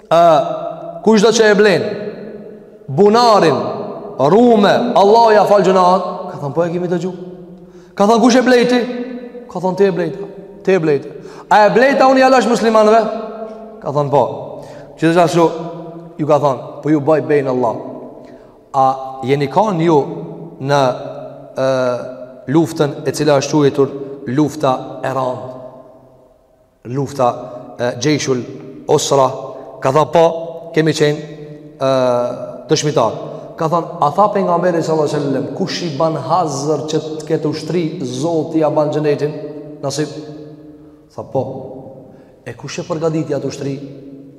A, kush do që e blen Bunarin Rume Allahu ja fal gjynahat Ka thonë po e kemi dëgju Ka thonë kush e blejti Ka thonë ti e blejte Ti e blejte A e blejta unë e ja lash muslimanve Ka thonë po Gjithashtu Ju ka thonë Po ju baj be në Allah A jeni kanë ju Në e, luftën e cila është quajtur lufta e randë. lufta e Jayshul Usra ka thënë po kemi qenë ë dëshmitar ka thënë a tha pejgamberi sallallahu alajhi wasallam kush i ban hazër qetë këtë ushtri Zoti ja ban xhenetin nasip tha po e kush e përgatiti atë ushtri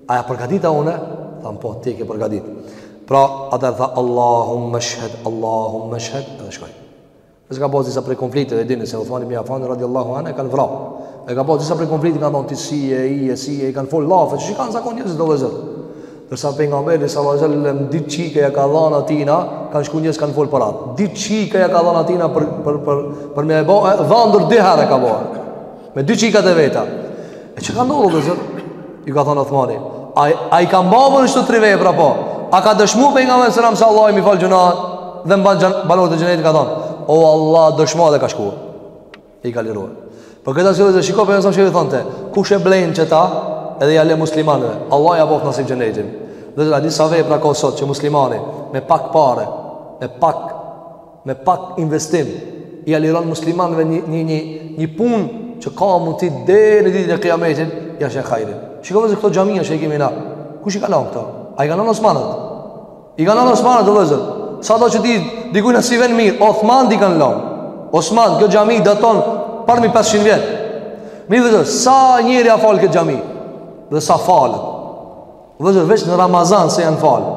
a e përgatita unë tha po ti ke përgatit pra atëherë tha Allahumma shhad Allahumma shhad edhe shkoi Nëse ka pas disa prej konflikteve, dini se Uthman ibn Affan radhiyallahu anhu e kanë vrarë. E ka pas disa prej konflikteve kanë thonë ti si e i e si e i kanë fol lafe, qi kanë zakon njerëzit vëllezër. Ndërsa pejgamberi sallallahu alaihi wasallam dy çika ja ka dhënë atina, kanë shku njerëz kanë fol për atë. Dy çika ja ka dhënë atina për për për për me e bë, dhandër dy herë e ka bërë. Me dy çikat e veta E çka ndodh vëllezër Ju ka thonë Othmani A, a i kam ba unë qëto tri vepra po A ka dëshmu pejgamberi alejhi selam se Allahu m'i fal gjynahat Dhe më ban xhen, banor të xhenetit ka thonë O Allah dëshmo dhe ka shku I ka liruar Për këtë arsye vëllezër shiko për nësëm që i thonë te Kush e blen qeta Edhe ja le muslimanëve Allahu ja boftë nasip xhenetin Vëllezër a di sa vepra ka sot që muslimani Me pak pare Me pak Me pak investim ia liron muslimanëve një një një një punë që ka mundësi deri në ditën e Kiametit, ja sheh hajrin. Shikoni vëllazër këto xhamia që i kemi na. Kush i ka lënë këto? A i kanë lënë Osmanët. I kanë lënë Osmanët vëllazër. Sado që dikujna s'i vjen mirë, Osmanët i kanë lënë. Osman, kjo xhami daton përmbi 500 vjet. Mirë vëllazër, sa njeri a falë n'këtë xhami? Dhe sa falet? Vëllazër, veç në Ramazan sa janë falë.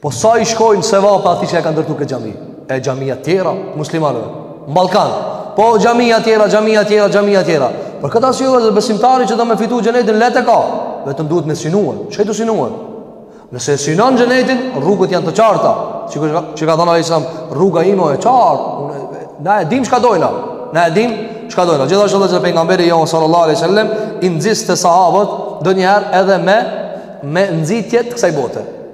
Po sa i shkojnë sevape atij që e ka ndërtu këtë xhami E xhamia tjera muslimanëve në Ballkan Po xhamia tjera, xhamia tjera, xhamia tjera Për këtë arsye vëllezër besimtari që do me fitu xhenetin lehtë e ka Vetëm duhet me synu Çka do synu? Nëse e synon xhenetin, rrugët janë të qarta Çka, çka ka thënë alejhi selam Rruga ime e qartë Na e dim çka dojna Na e dim çka dojna Gjithashtu edhe pejgamberi jonë sallallahu alejhi selam i nxiste sahabët ndonjëherë edhe me me nxitje të kësaj bote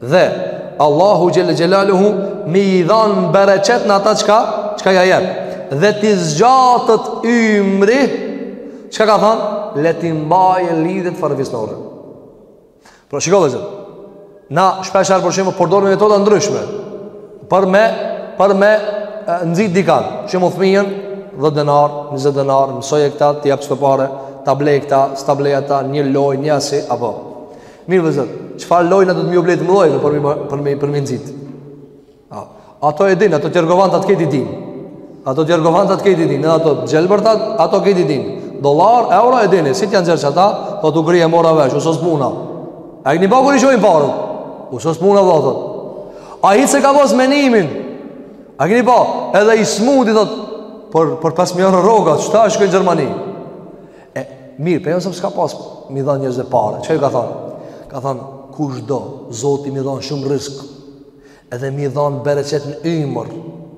Dhe Allahu xhele xhelaluhu me i dhan bereqet në ata çka çka ja jep. Dhe t'i zgjatet ymri çka ka thënë? Le t'i mbajë lidhjet farefisnore. Pra shikoni vëllezër. Na shpeshherë për shembull përdorim metoda ndryshme. Për me për me nxit dikan, shembull fëmijën 10 denar, 20 denar, mësoje këta, t'i jap kto pare, ta blej këta, s'ta blej ata, një loj, një asi, apo. Mirë vëllezër, çfarë lojna do të mjë obletë mlojnë për me i, për me i, për me i nxit? A, ato e din, ato t'jorgovantat krejt i din. Ato t'jorgovantat krejt i din, ato gjelbërtat, ato krejt i din. Dolar, euro e dini, si t'ia nxjerr që ata, po të gri e mora vesh, u sos puna. A e keni pa kur i shohin paret, u sos puna vëlla. A hitë se ka vos menimin, a keni pa, edhe i smuti thot, për, për 5 milionë roga, që ta është kënë Gjermani? E, mirë, pejgamberi alejhi selam s'ka pas me i dha njerëzve pare. Çka ka thonë? Ka thonë, kush do, Zoti me i dhanë shumë rrisk, edhe me i dhanë bereqet në ymër,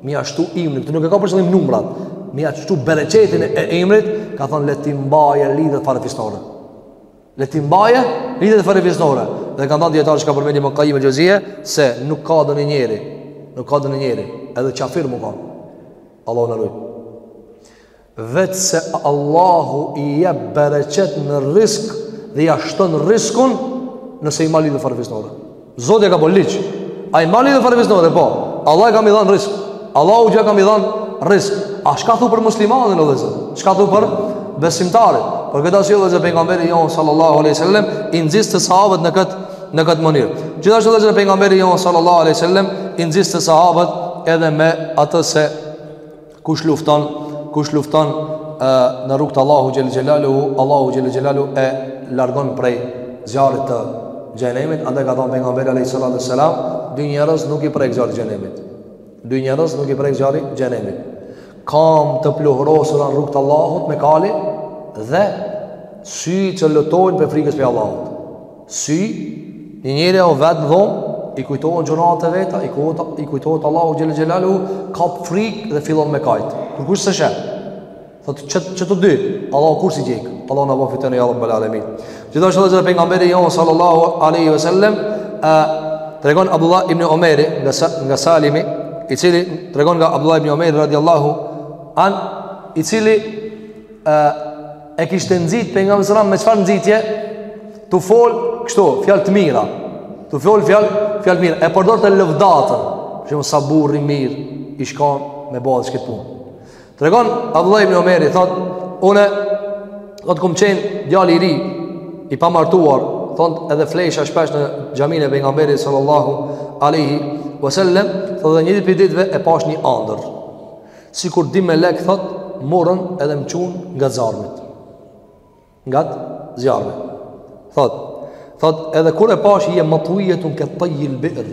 me ia shtu ymrin, këtu nuk e ka për qëllim numrat, me ia shtu bereqetin e ymrit, ka thonë, le t'i mbajë lidhjet farefisnore. Le t'i mbajë lidhjet farefisnore. Dhe kanë thonë dijetarët çka përmend Ibn Kajim el Xhevzije, se nuk ka ndonjë njeri, nuk ka ndonjë njeri, edhe qafir me kanë. Allahu na rujtë. Veçse Allahu i jep bereqet në rrisk dhe ja shton rriskun nëse i ma lidhjet farefisnore. Zoti e ka bo ligj. A i ma lidhjet farefisnore, po. Allahu ka me i dhanë rrisk. Allahu xhele ka me i dhanë rrisk. A çka thu për muslimanin, o vëllezër? Çka thu për besimtarin? Për këtë arsye vëllezër, pejgamberi jonë sallallahu aleyhi sallam, i nxiste sahabët në këtë, në këtë mënyrë. Gjithashtu vëllezër, pejgamberi jonë sallallahu aleyhi sallam, i nxiste sahabët edhe me atë se Kush lufton, kush lufton e, në rrugë të Allahut xhel-le xhelaluhu, Allahu xhel-le xhelaluhu e largon prej zjarrit të xhehenemit, andaj ka thonë pejgamberi alejhi salatu ve selam dy njerëz nuk i prek zjarri i xhehenemit. Dy njerëz nuk i prek zjarri i xhehenemit. Kamë të pluhurosura në rrugë të Allahut me kalë dhe sy që lotojnë prej frikës prej Allahut. Sy, një njeri o vetë n'dhomë, i kujtohen gjynat e veta, i kujtohet, i kujtohet Allahu xhel-le xhelaluhu, kap frikë dhe fillon me kajt. Kurkush s'e sheh. Thot, që, që të dy, Allahu kurrë s'i djeg, Allahu na bëftë të tillë, ja Rabbel alemin. Gjitha është dhe, vllazër, pejgamberi jonë, sallallahu aleyhi ve sellem, e, tregon Abdullah ibn Omeri, nga, nga Salimi, i cili tregon nga Abdullah ibn Omeri, radiallahu anhu, i cili, e, e kishte nxit pejgamberi sallallahu alajhi wasallam me çfarë nxitje? Tu fol kështu, fjalë të mira. Tu fol fjalë, fjalë mirë. E përdorte lëvdatën. Për shembull, sa burr i mirë i shkon me ba këtë punë. Tregon Abdullah ibn Omeri thot, unë, thot, kum ken djalë i ri i pamartuar, thot edhe flesha shpesh në xhamin e pejgamberit sallallahu alaihi wasallam, thot edhe një ditë prej ditëve e pash një ëndër. Sikur dy melek thot, m'morën edhe më çun nga zjarmi. Nga zjarmi. Thot, thot edhe kur e pash hije matvijetun ke tajjil bir.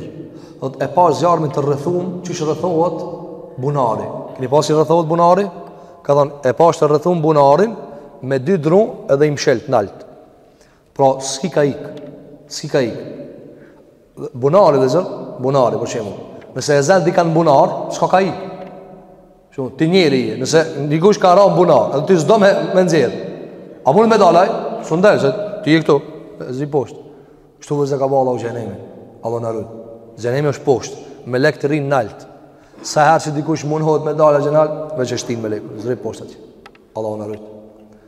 Thot e pash zjarmin të rrethum, qysh rrethohet bunari. Keni pa si rrethohet bunari? Ka thon e pash të rrethum bunarin me dy dru edhe i mshelt nalt. Pra, s'ki ka ik. S'ki ka ik. Bunari, vllazër, bunari, për shembull. Nëse e zënë dikan n'bunar, s'ka ka ik. Shumë, ti njeri i, nëse dikush ka ra n'bunar, edhe ti s'do me, me nxjerrë. A mund me dal ai? S'mundet, se ti e këtu, ai poshtë. Kështu veç e ka ba Allahu xhehenemin. Allahu na rujtë. Xhehenemi është poshtë, melektë rrinë naltë. Sa herë që dikush mundohet me dal ai nalt, veç e shtinë melektë prapë poshtë aty. Allahu na rujtë.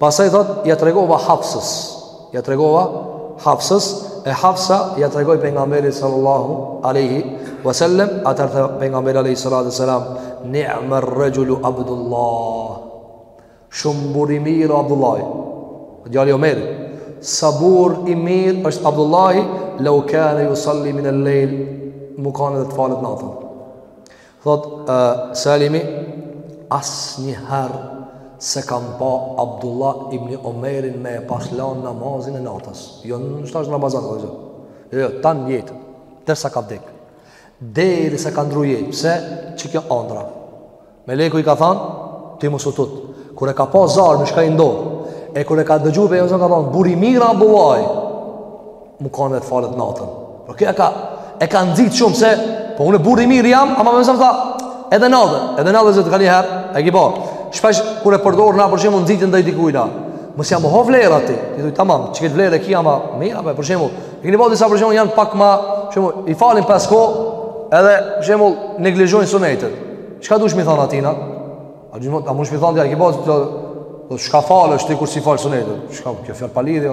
Pastaj thot, ja tregova Hafsës, ja tregova Hafsës, e Hafsa ja tregoi pejgamberit sallallahu alaihi wasallam, atëherë pejgamberi alaihi salatu wasalam, ni'ma ar-rajulu Abdullah. Shumë burr i mirë Abdullah. Djali i Omerit, sa burr i mirë është Abdullah, law kana yusalli min al-layl, me kanë të falet natën. Thot e, Salimi, asnjëherë s'e kam pa Abdullah ibn Omerin me e pas lanë namazin e natës. Jo veç tash në Ramazan, vllazër. Jo, jo, tanë jetën, derisa ka vdekë. Derisa ka ndru jetë, pse që kjo andra. Meleku i ka thanë, ti mos u tut. Kur e ka pa zjarrmin çka i ndodh. E kur e ka dëgju, pejgamberin, ka thanë, burrë i mirë Abdullahi, Mu kanë edhe të falet natën. Por kjo e ka, e ka nxitë shumë se, po unë e burrë i mirë jam, ama me mësëm tha, edhe natën, edhe natën vllezër kanjëherë, e ki parë shpesh, kur e përdorim na, për shembull, nxitjen ndaj dikujna. Mos ja humb vlerën atij, i thu tamam, që këtë vlerë e ki, ama mirë, për shembull, e kemi vllezër disa për shembull, janë pak ma, shembull, i falin pas kohe, edhe, për shembull, neglizhojnë sunetet. Çka dush mi thonë atina? A, gjimot, a mush mi thonë, ja, i ki bërë, Po çka falesh ti kur s'i fal sunetet? Çka, kjo fjalë pa lidhje?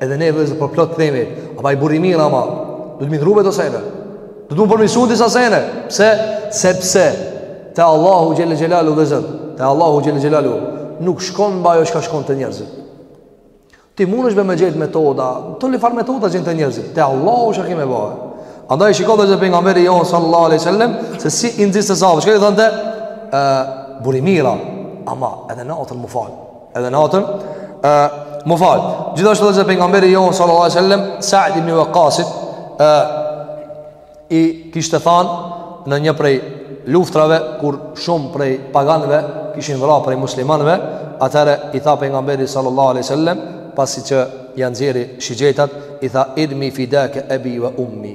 Edhe ne vllezër për plot themi, a po ai burrë i mirë ama, duhet me i ndërru do sene. Duhet me përmisu disa sene. Pse? Sepse te Allahu xhele xhelaluhu vllezër, te Allahu xhele xhelaluhu nuk shkon ma ajo çka shkon te njerëzit. Ti mundesh be me gjet metoda, turlifar metoda gjen te njerëzit. Te Allahu çka ki me ba. Andaj shikoje edhe pejgamberi jon sallallahu alaihi wasallam se si i nxiste sahabët, çka i thonte? Ë burrë i mirë, ama edhe natën mu fal. Edhe natën, ë mu fal. Gjithashtu edhe pejgamberi jon sallallahu alajhi wasallam Sa'd ibn Waqqasit ë i kishte thanë në një prej luftrave kur shumë prej paganëve kishin vra prej muslimanëve, atëherë i tha pejgamberi sallallahu alajhi wasallam pasi që ja nxjerri shigjetat, i tha irmi fidake ebi we ummi.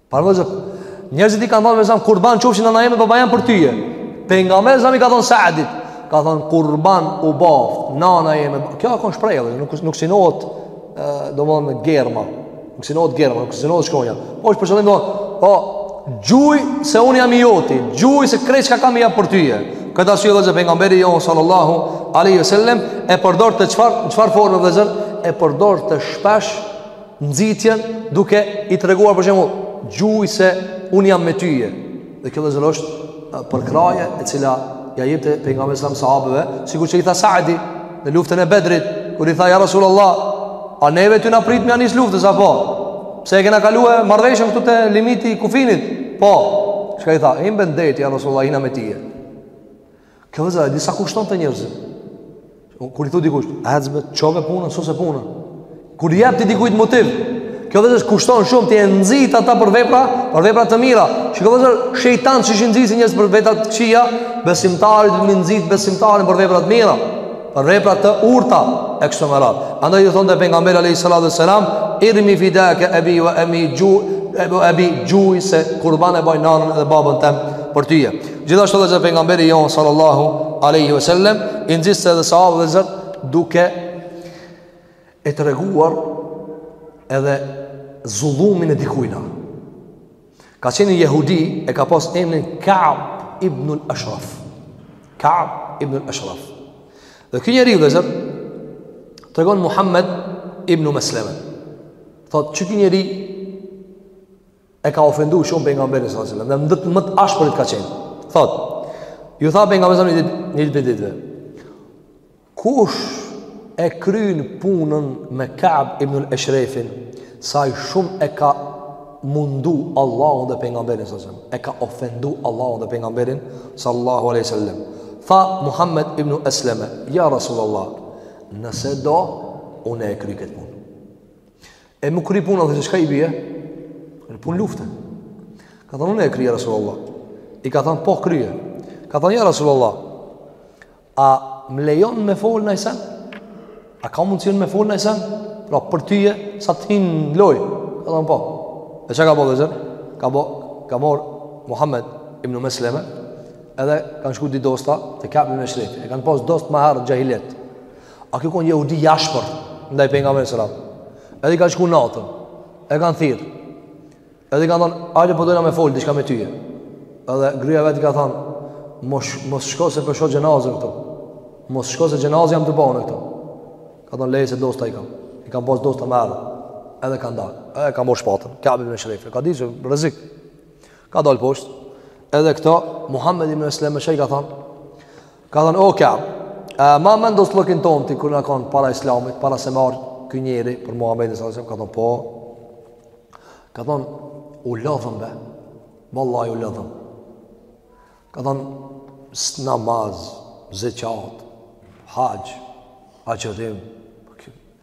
Po vllezër, njerëzit i kanë thonë pejgamberit, kurban qofshin nana jeme, baba jem për tyje. Pejgamberi alejhi selam i ka thonë Saadit, ka thonë, kurban u baftë nana jeme, kjo e konë shprehje, dhe, nuk, nuk synohet, domethonë germa, nuk synohet germa, nuk synohet shkronja. Po është për qëllim, domethonë, po, gjuj se unë jam i joti, gjuj se krejt çka kam i jam për tyje. Këtë arsye vllezër pejgamberi jon sallallahu aleyhi sallem, e përdorte çfar, çfar forme vllezër, e përdorte shpesh nxitjen duke i treguar për shembull gjuj se un jam me tyje dhe kjo vllezër është përkrahje e cila ja jepte pejgamberi alejhi selam sahabeve sikur që i tha Saadi në luftën e Bedrit kur i tha ja Rasulullah a neve je tu na prit me ia nis luftës apo pse e kena kalu marrveshjen këtu te limiti i kufinit po çka i tha hin be n'det ja Rasulullah hina me tyje Kjo vllezër e di sa kushton te njerëzit. Kur i thu dikujt, ec be, çove punën, sose punën. Kur i jep ti dikujt motiv, kjo vllezër kushton shumë ti e nxit ata për vepra, për vepra të mira. Shikoje vllezër, shejtani qysh i nxit njerëzit për vepra të këqija, besimtari me nxit besimtarin për vepra të mira, për vepra të urta e kështu me radhë. Andaj i thonte pejgamberi alayhi salatu wasalam, irmi fidake ebi we ummi gjuj, ebi gjuj se kurban e baj nanën dhe babën tem për tyje. Gjithashtu vllezër pejgamberi jonë sallallahu aleyhi ve sellem I nxiste edhe sahabët vllezër duke e treguar edhe zullumin e dikujna Ka qenë një jehudi e ka pas emnin Kaab ibnul Ashraf Kaab ibnul Ashraf Dhe ky njeri vllezër tregon Muhammed ibnul Mesleme Thotë që ky njeri e ka ofendu shumë pejgamberin s.a.s. dhe ndër më të ashpërit ka qenë thot ju tha pejgamberi një, një ditë prej ditëve kush e kryn punën me Kaab ibnul Eshrefin se ai shumë e ka mundu Allahun dhe pejgamberin s.a.s. e ka ofendu Allahun dhe pejgamberin sallallahu aleyhi ve sellem tha Muhammed ibnu Mesleme ja Rasulallah nëse do unë e kry këtë punë E m'u kry puna vllezër shka i bje? Në punë lufte. Ka thonë, unë e kry ja Rasulullah. I ka thonë, po kryje. Ka thonë, ja Rasulullah, a më lejon me folë najsen? A ka mundësi me folë najsen? Pra, për tyje, sa të hi në lojë. Ka thonë, po. E çka ka bo vllezër? Ka bo, ka marrë Muhammed ibn Mesleme, edhe kanë shku dy dosta te Kab ibn Eshrefi. E kanë pasë dost ma herët n'xhahilijet. A ky o konë jehudi i ashpër Ndaj pejgamberit s.a.s. Edhe i ka shku natën E kanë thirrë Edhe i kanë thonë Hajde po dojna me folë Dishka me tyje Edhe gruja e vet i ka thonë Mos, mos shko se p'e shoh xhenazen këtu Mos shko se xhenazen jam tu pa me këta Ka thonë leje se dosta i kam I kam pas dosta ma herët Edhe ka dalë E ka marrë shpatën Kab ibn Eshrefi Ka di që rrezik Ka dalë poshtë Edhe këtu Muhammed ibn Mesleme Shka i ka thonë Ka thënë, o Ka'b, a man mend dostllëkin tonë ti kur jena kanë para islamit, para se me ardh ky njeri për Muhammedin s.a.s. Ka thënë, po, ka thënë, u lodhëm be, vallahi u lodhëm. Ka thënë, se namaz, zeqat, haxh, agjërim,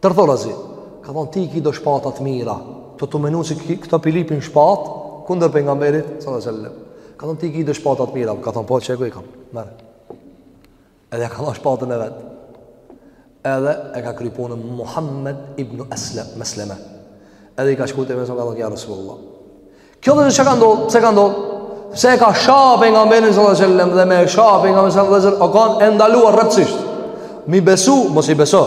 Tërthorazi, ka thonë ti ki do shpata të mira, tu tu menu se këta p'i lypin shpatat kundër pejgamberit, s.a.s., ka thonë ti ki do shpata të mira, ka thonë po qe ku i kam, merre. Edhe ja ka dhonë shpatën e vet. Edhe e ka kry punën Muhammed ibn Eslem, Mesleme. Edhe i ka shku te pejgamberi s.a.s. ka thonë ja Rasulullah. Kjo vllezër çka ka ndodhë, pse ka ndodhë? Se e ka sha pejgamberin s.a.s. dhe me sha pejgamberin s.a.s. vllezër, o kanë e ndaluar rreptësisht. Mi besu, mos i beso,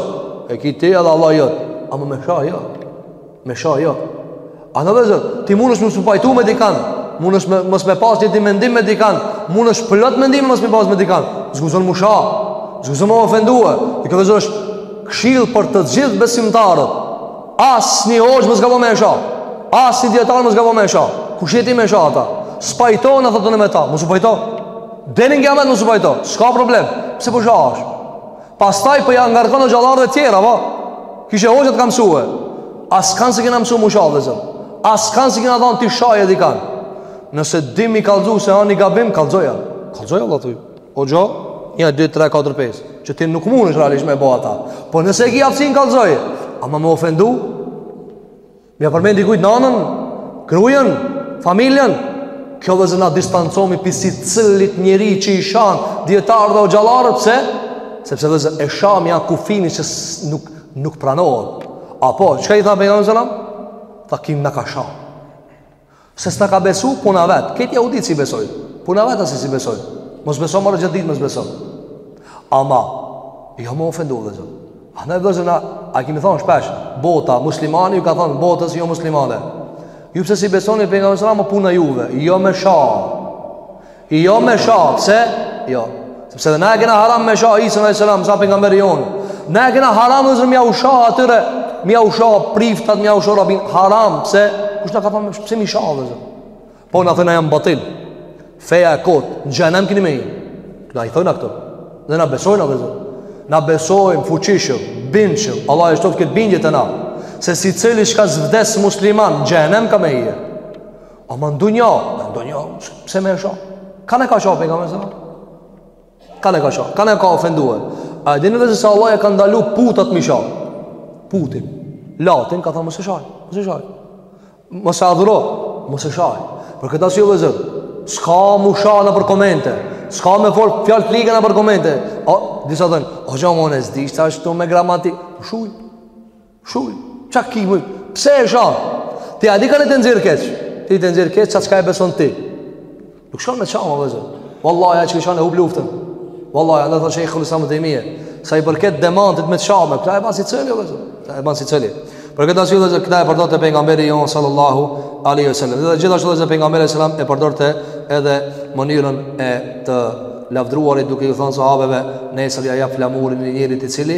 e ki ti edhe Allahu jot, ama me sha jo, me sha jo. Andaj vllezër, ti mundesh mos me u pajtu me dikan, mundesh mos me pas njejtin mendim me dikan, mundesh plot mendime mos me pas me dikan, s'guxon me sha, s'guxon me ofendu, e kjo vllezër është këshillë për të gjithë besimtarët, As një hoxhë mos gabo me sha. As një dijetar mos gabo me sha. Kush je ti me sha ata? S'pajtona thotë me ta. Mos u pajto. Deri n'kijamet mos u pajto. S'ka problem. Pse po shan? Pastaj po ja ngarkon hoxhallarëve tjerë, po. Kishe hoxha t'ka mësue. As kanë s'e kena mësu me sha vëllezër. As kanë s'e kena thanë ti shaje dikan. Nëse din me i kallzu se â ni gabim kallzoja. Kallzoja vëlla thuj. O hoxhë, një, dy, tre, katër, pesë, që ti nuk munesh realisht me bo ata. Po nëse e ki aftësinë kallzoja, ama me ofendu, me ja përmend dikujt nanën, gruen, familjen, kjo vëllezër na distancomi pi secilit njeri që i shan dijetarët, hoxhallarët, pse? Sepse vëllezër e shamja â kufini që nuk, nuk pranohet. Apo, çka i tha pejgamberi alejhi selam? Tha ky më ka sha. Se s'ta ka besu puna vet. Këta jahudit s'i besojn. Puna vet â se s'i besojn. Mos beso marë gjithë ditë mos beso. Ama, jo me ofendu vëllezër. Andaj vëllezër na e kemi thonë shpesh, bota muslimane ju ka thonë botës jo muslimane. Ju pse s'i besoni pejgamberit alejhi selam, puna juve, jo me sha. Jo me sha, pse? Jo. Sepse vëllezër na e kena haram me sha Isa alayhis salam, se â pejgamberi jon. Na e kena haram vëllezër me ua sha atyre, me ua sha priftat, me ua sha rabin haram, pse? Kush na ka thënë pse me i sha vëllezër? Po na thënë jan batil. Feja e kot, në xhehenem keni me hi. Na i thojmë ato. Dhe na besojmë ato. Na besojmë fuqishëm, bindshëm. Allah e shtoft këtë bindje te na. Se secili çka s'vdes musliman, në xhehenem ka me hi. Ama n'dynja, n'dynja, pse me e sha? Kan e ka sha pejgamberi alejhi selam? Kan e ka sha, kan e ka ofendue. A e dini vëllezër se Allah e ka ndalu putat me i sha? Putin. Latin ka thënë mos e shaj, mos e shaj. Mos e adhuro, mos e shaj. Për këtë arsye vëllezër, s'ka me u sha nëpër komente. S'ka me fol fjalë të liga nëpër komente. O, disa thënë, o jam unë s'di çfarë ashtu me gramatikë. Shuj. Shuj, çka ki më, pse e shan? Ti a di ka në të nëzirë keq? Ti të nëzirë keq, ça çka e beson ti? Nuk shkon me t'shame, vëllezër. Wallahi, ai që shan e hup luftën. Wallahi, Allah tha Shejhul Islam Tejmije. Sa i përket demantit me t'shame, këta e ban secili, vëllezër. Këta e ban secili. Për këtë arsye dhe këta e përdorte pejgamberi jon sallallahu alaihi wasallam. Dhe gjithashtu dhe pejgamberi sallam e përdorte edhe mënyrën e të lavdruarit duke i thënë sahabeve, "Nesër ja jap flamurin një njerit i cili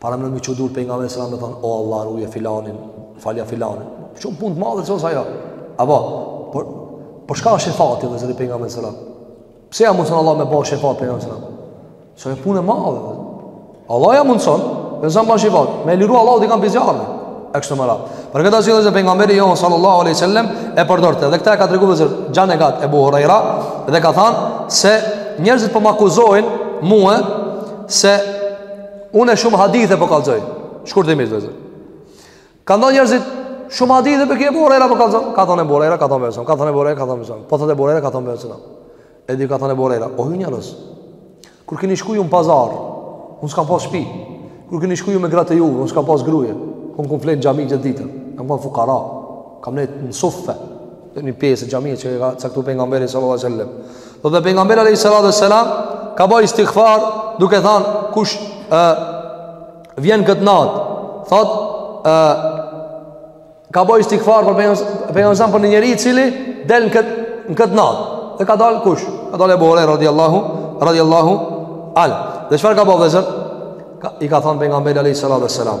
Paramendo me i çu durt pejgamberi alejhi selam me thon o Allah ruje filanin, falja filanin. Shumë punë e madhe osht ajo. Apo por por çka është shefati vëllezër i pejgamberit alejhi selam? Pse ja mundson Allah me bo shefat pejgamberit alejhi selam? Se â punë e madhe. Allah ja mundson, vëllezër me ba shefat, me liru Allah dikan pi zjarrit. E kështu me radhë. Për këtë arsye vëllezër pejgamberi jon sallallahu alaihi wasallam e përdorte dhe këtë e ka treguar vëllezër gjanë e gatë Ebu Hurejra dhe ka thënë se njerëzit po më akuzojnë mua se Unë shumë hadithe po kallxoj. Shkurtimisht vëllezër. Kanë thonë njerëzit shumë hadithe po ky Ebu Hurejra po kallxon. Ka thonë Ebu Hurejra, ka thonë pejgamberi. Ka thonë Ebu Hurejra, ka thonë pejgamberi. Po thotë Ebu Hurejra, ka thonë pejgamberi. Edhe ka thonë Ebu Hurejra. O ju njerëz. Kur keni shku ju në pazar, unë s'kam pas shpi. Kur keni shku ju me gratë e juve, unë s'kam pas gruje. Unë kum flejt n'xhami gjithë ditën. Kam kan fukara. Kam nejt në Suffe. Në një pjesë t'xhamisë që ka caktu pejgamberi sallallahu alejhi ve selem. Thotë edhe pejgamberi alejhi salatu ve selam, ka bo istighfar duke thanë, kush vjen këtë natë, thotë, ka bo istighfar prej pejgamberit për një njeri i cili del në këtë, në këtë natë. Dhe ka dalë kush? Ka dalë Ebu Hurejra, radiallahu, radiallahu anhu. Dhe çfarë ka bo vëllezër? I ka thanë pejgamberi alejhi salatu ve selam.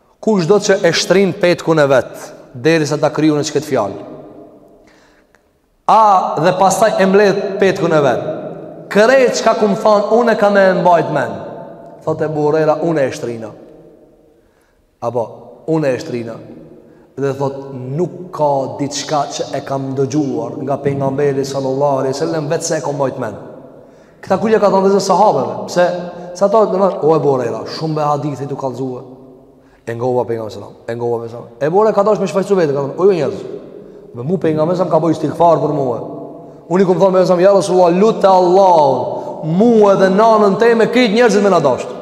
Kushdo që e shtrin petkun e vet Derisa ta kryj unë qëkët fjalë A dhe pastaj e mbledh petkun e vet Krejt çka kum than Unë e ka me e mbajt men Thot Ebu Hurejra unë e shtrina Apo unë e shtrina Dhe thot nuk ka diçka që e kam dëgjuar Nga pejgamberi sallallahu alejhi ve selem Veçse e kom mbajt men Këta kujtja ka thënë dhe sahabeve, se sa ta të nërë, o e bore era, shumë be hadithit u kalzue, e nga uva për nga mësëlam, e nga uva për nga mësëlam, e bore ka dash me shfaqësu vetë, ka thënë, o ju njerëz, me mu për nga mësëlam ka bëjë stikfar për muhe, unë i këmë thënë me mësëlam, ja Rasulullah, lutë e Allah, muhe dhe nanën te me këtë njerëzit me në dashtë,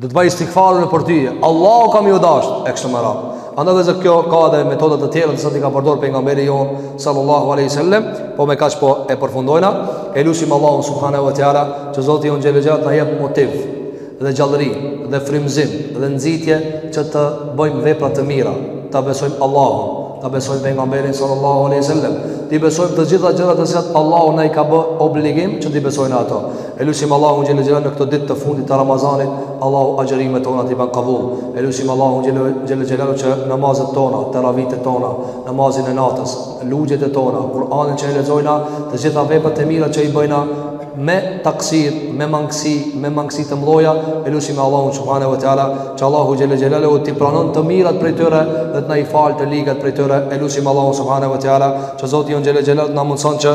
Do të bëj istighfar unë për ty. Allahu ka me ju dash e kështu me radhë. Andaj vëllezër kjo ka edhe metoda të tjera të cilat i ka përdor pejgamberi jonë sallallahu alaihi wasallam, po me kaç po e përfundojna. E lusim Allahu subhanahu wa taala, që Zoti jonë xhel-le xhelaluhu na jep motiv dhe gjallëri dhe frymzim dhe nxitje që të bëjmë vepra të mira, ta besojmë Allahun, ta besojmë pejgamberin sallallahu alaihi wasallam, t'i besojmë të gjitha gjërat që Allahu na i ka bë obligim që t'i besojmë ato. E lusim Allahun xhel-le xhelaluhu në këto ditë të fundit të Ramazanit, Allahu agjërimet tona t'i bën kabull. E lusim Allahun xhel-le xhelaluhu që namazet tona, teravitet tona, namazin e natës, lutjet e tona, Kur'anin që e lexojna, të gjitha veprat e mira që i bëjna me taksir, me mangësi, me mangësi të mëdha, e lusim Allahun subhanehu ve teala, që Allahu xhel-le xhelaluhu t'i pranon të mirat prej tyre dhe të na i falë të ligat prej tyre. E lusim Allahun subhanehu ve teala, që Zoti jonë xhel-le xhelaluhu na mundson që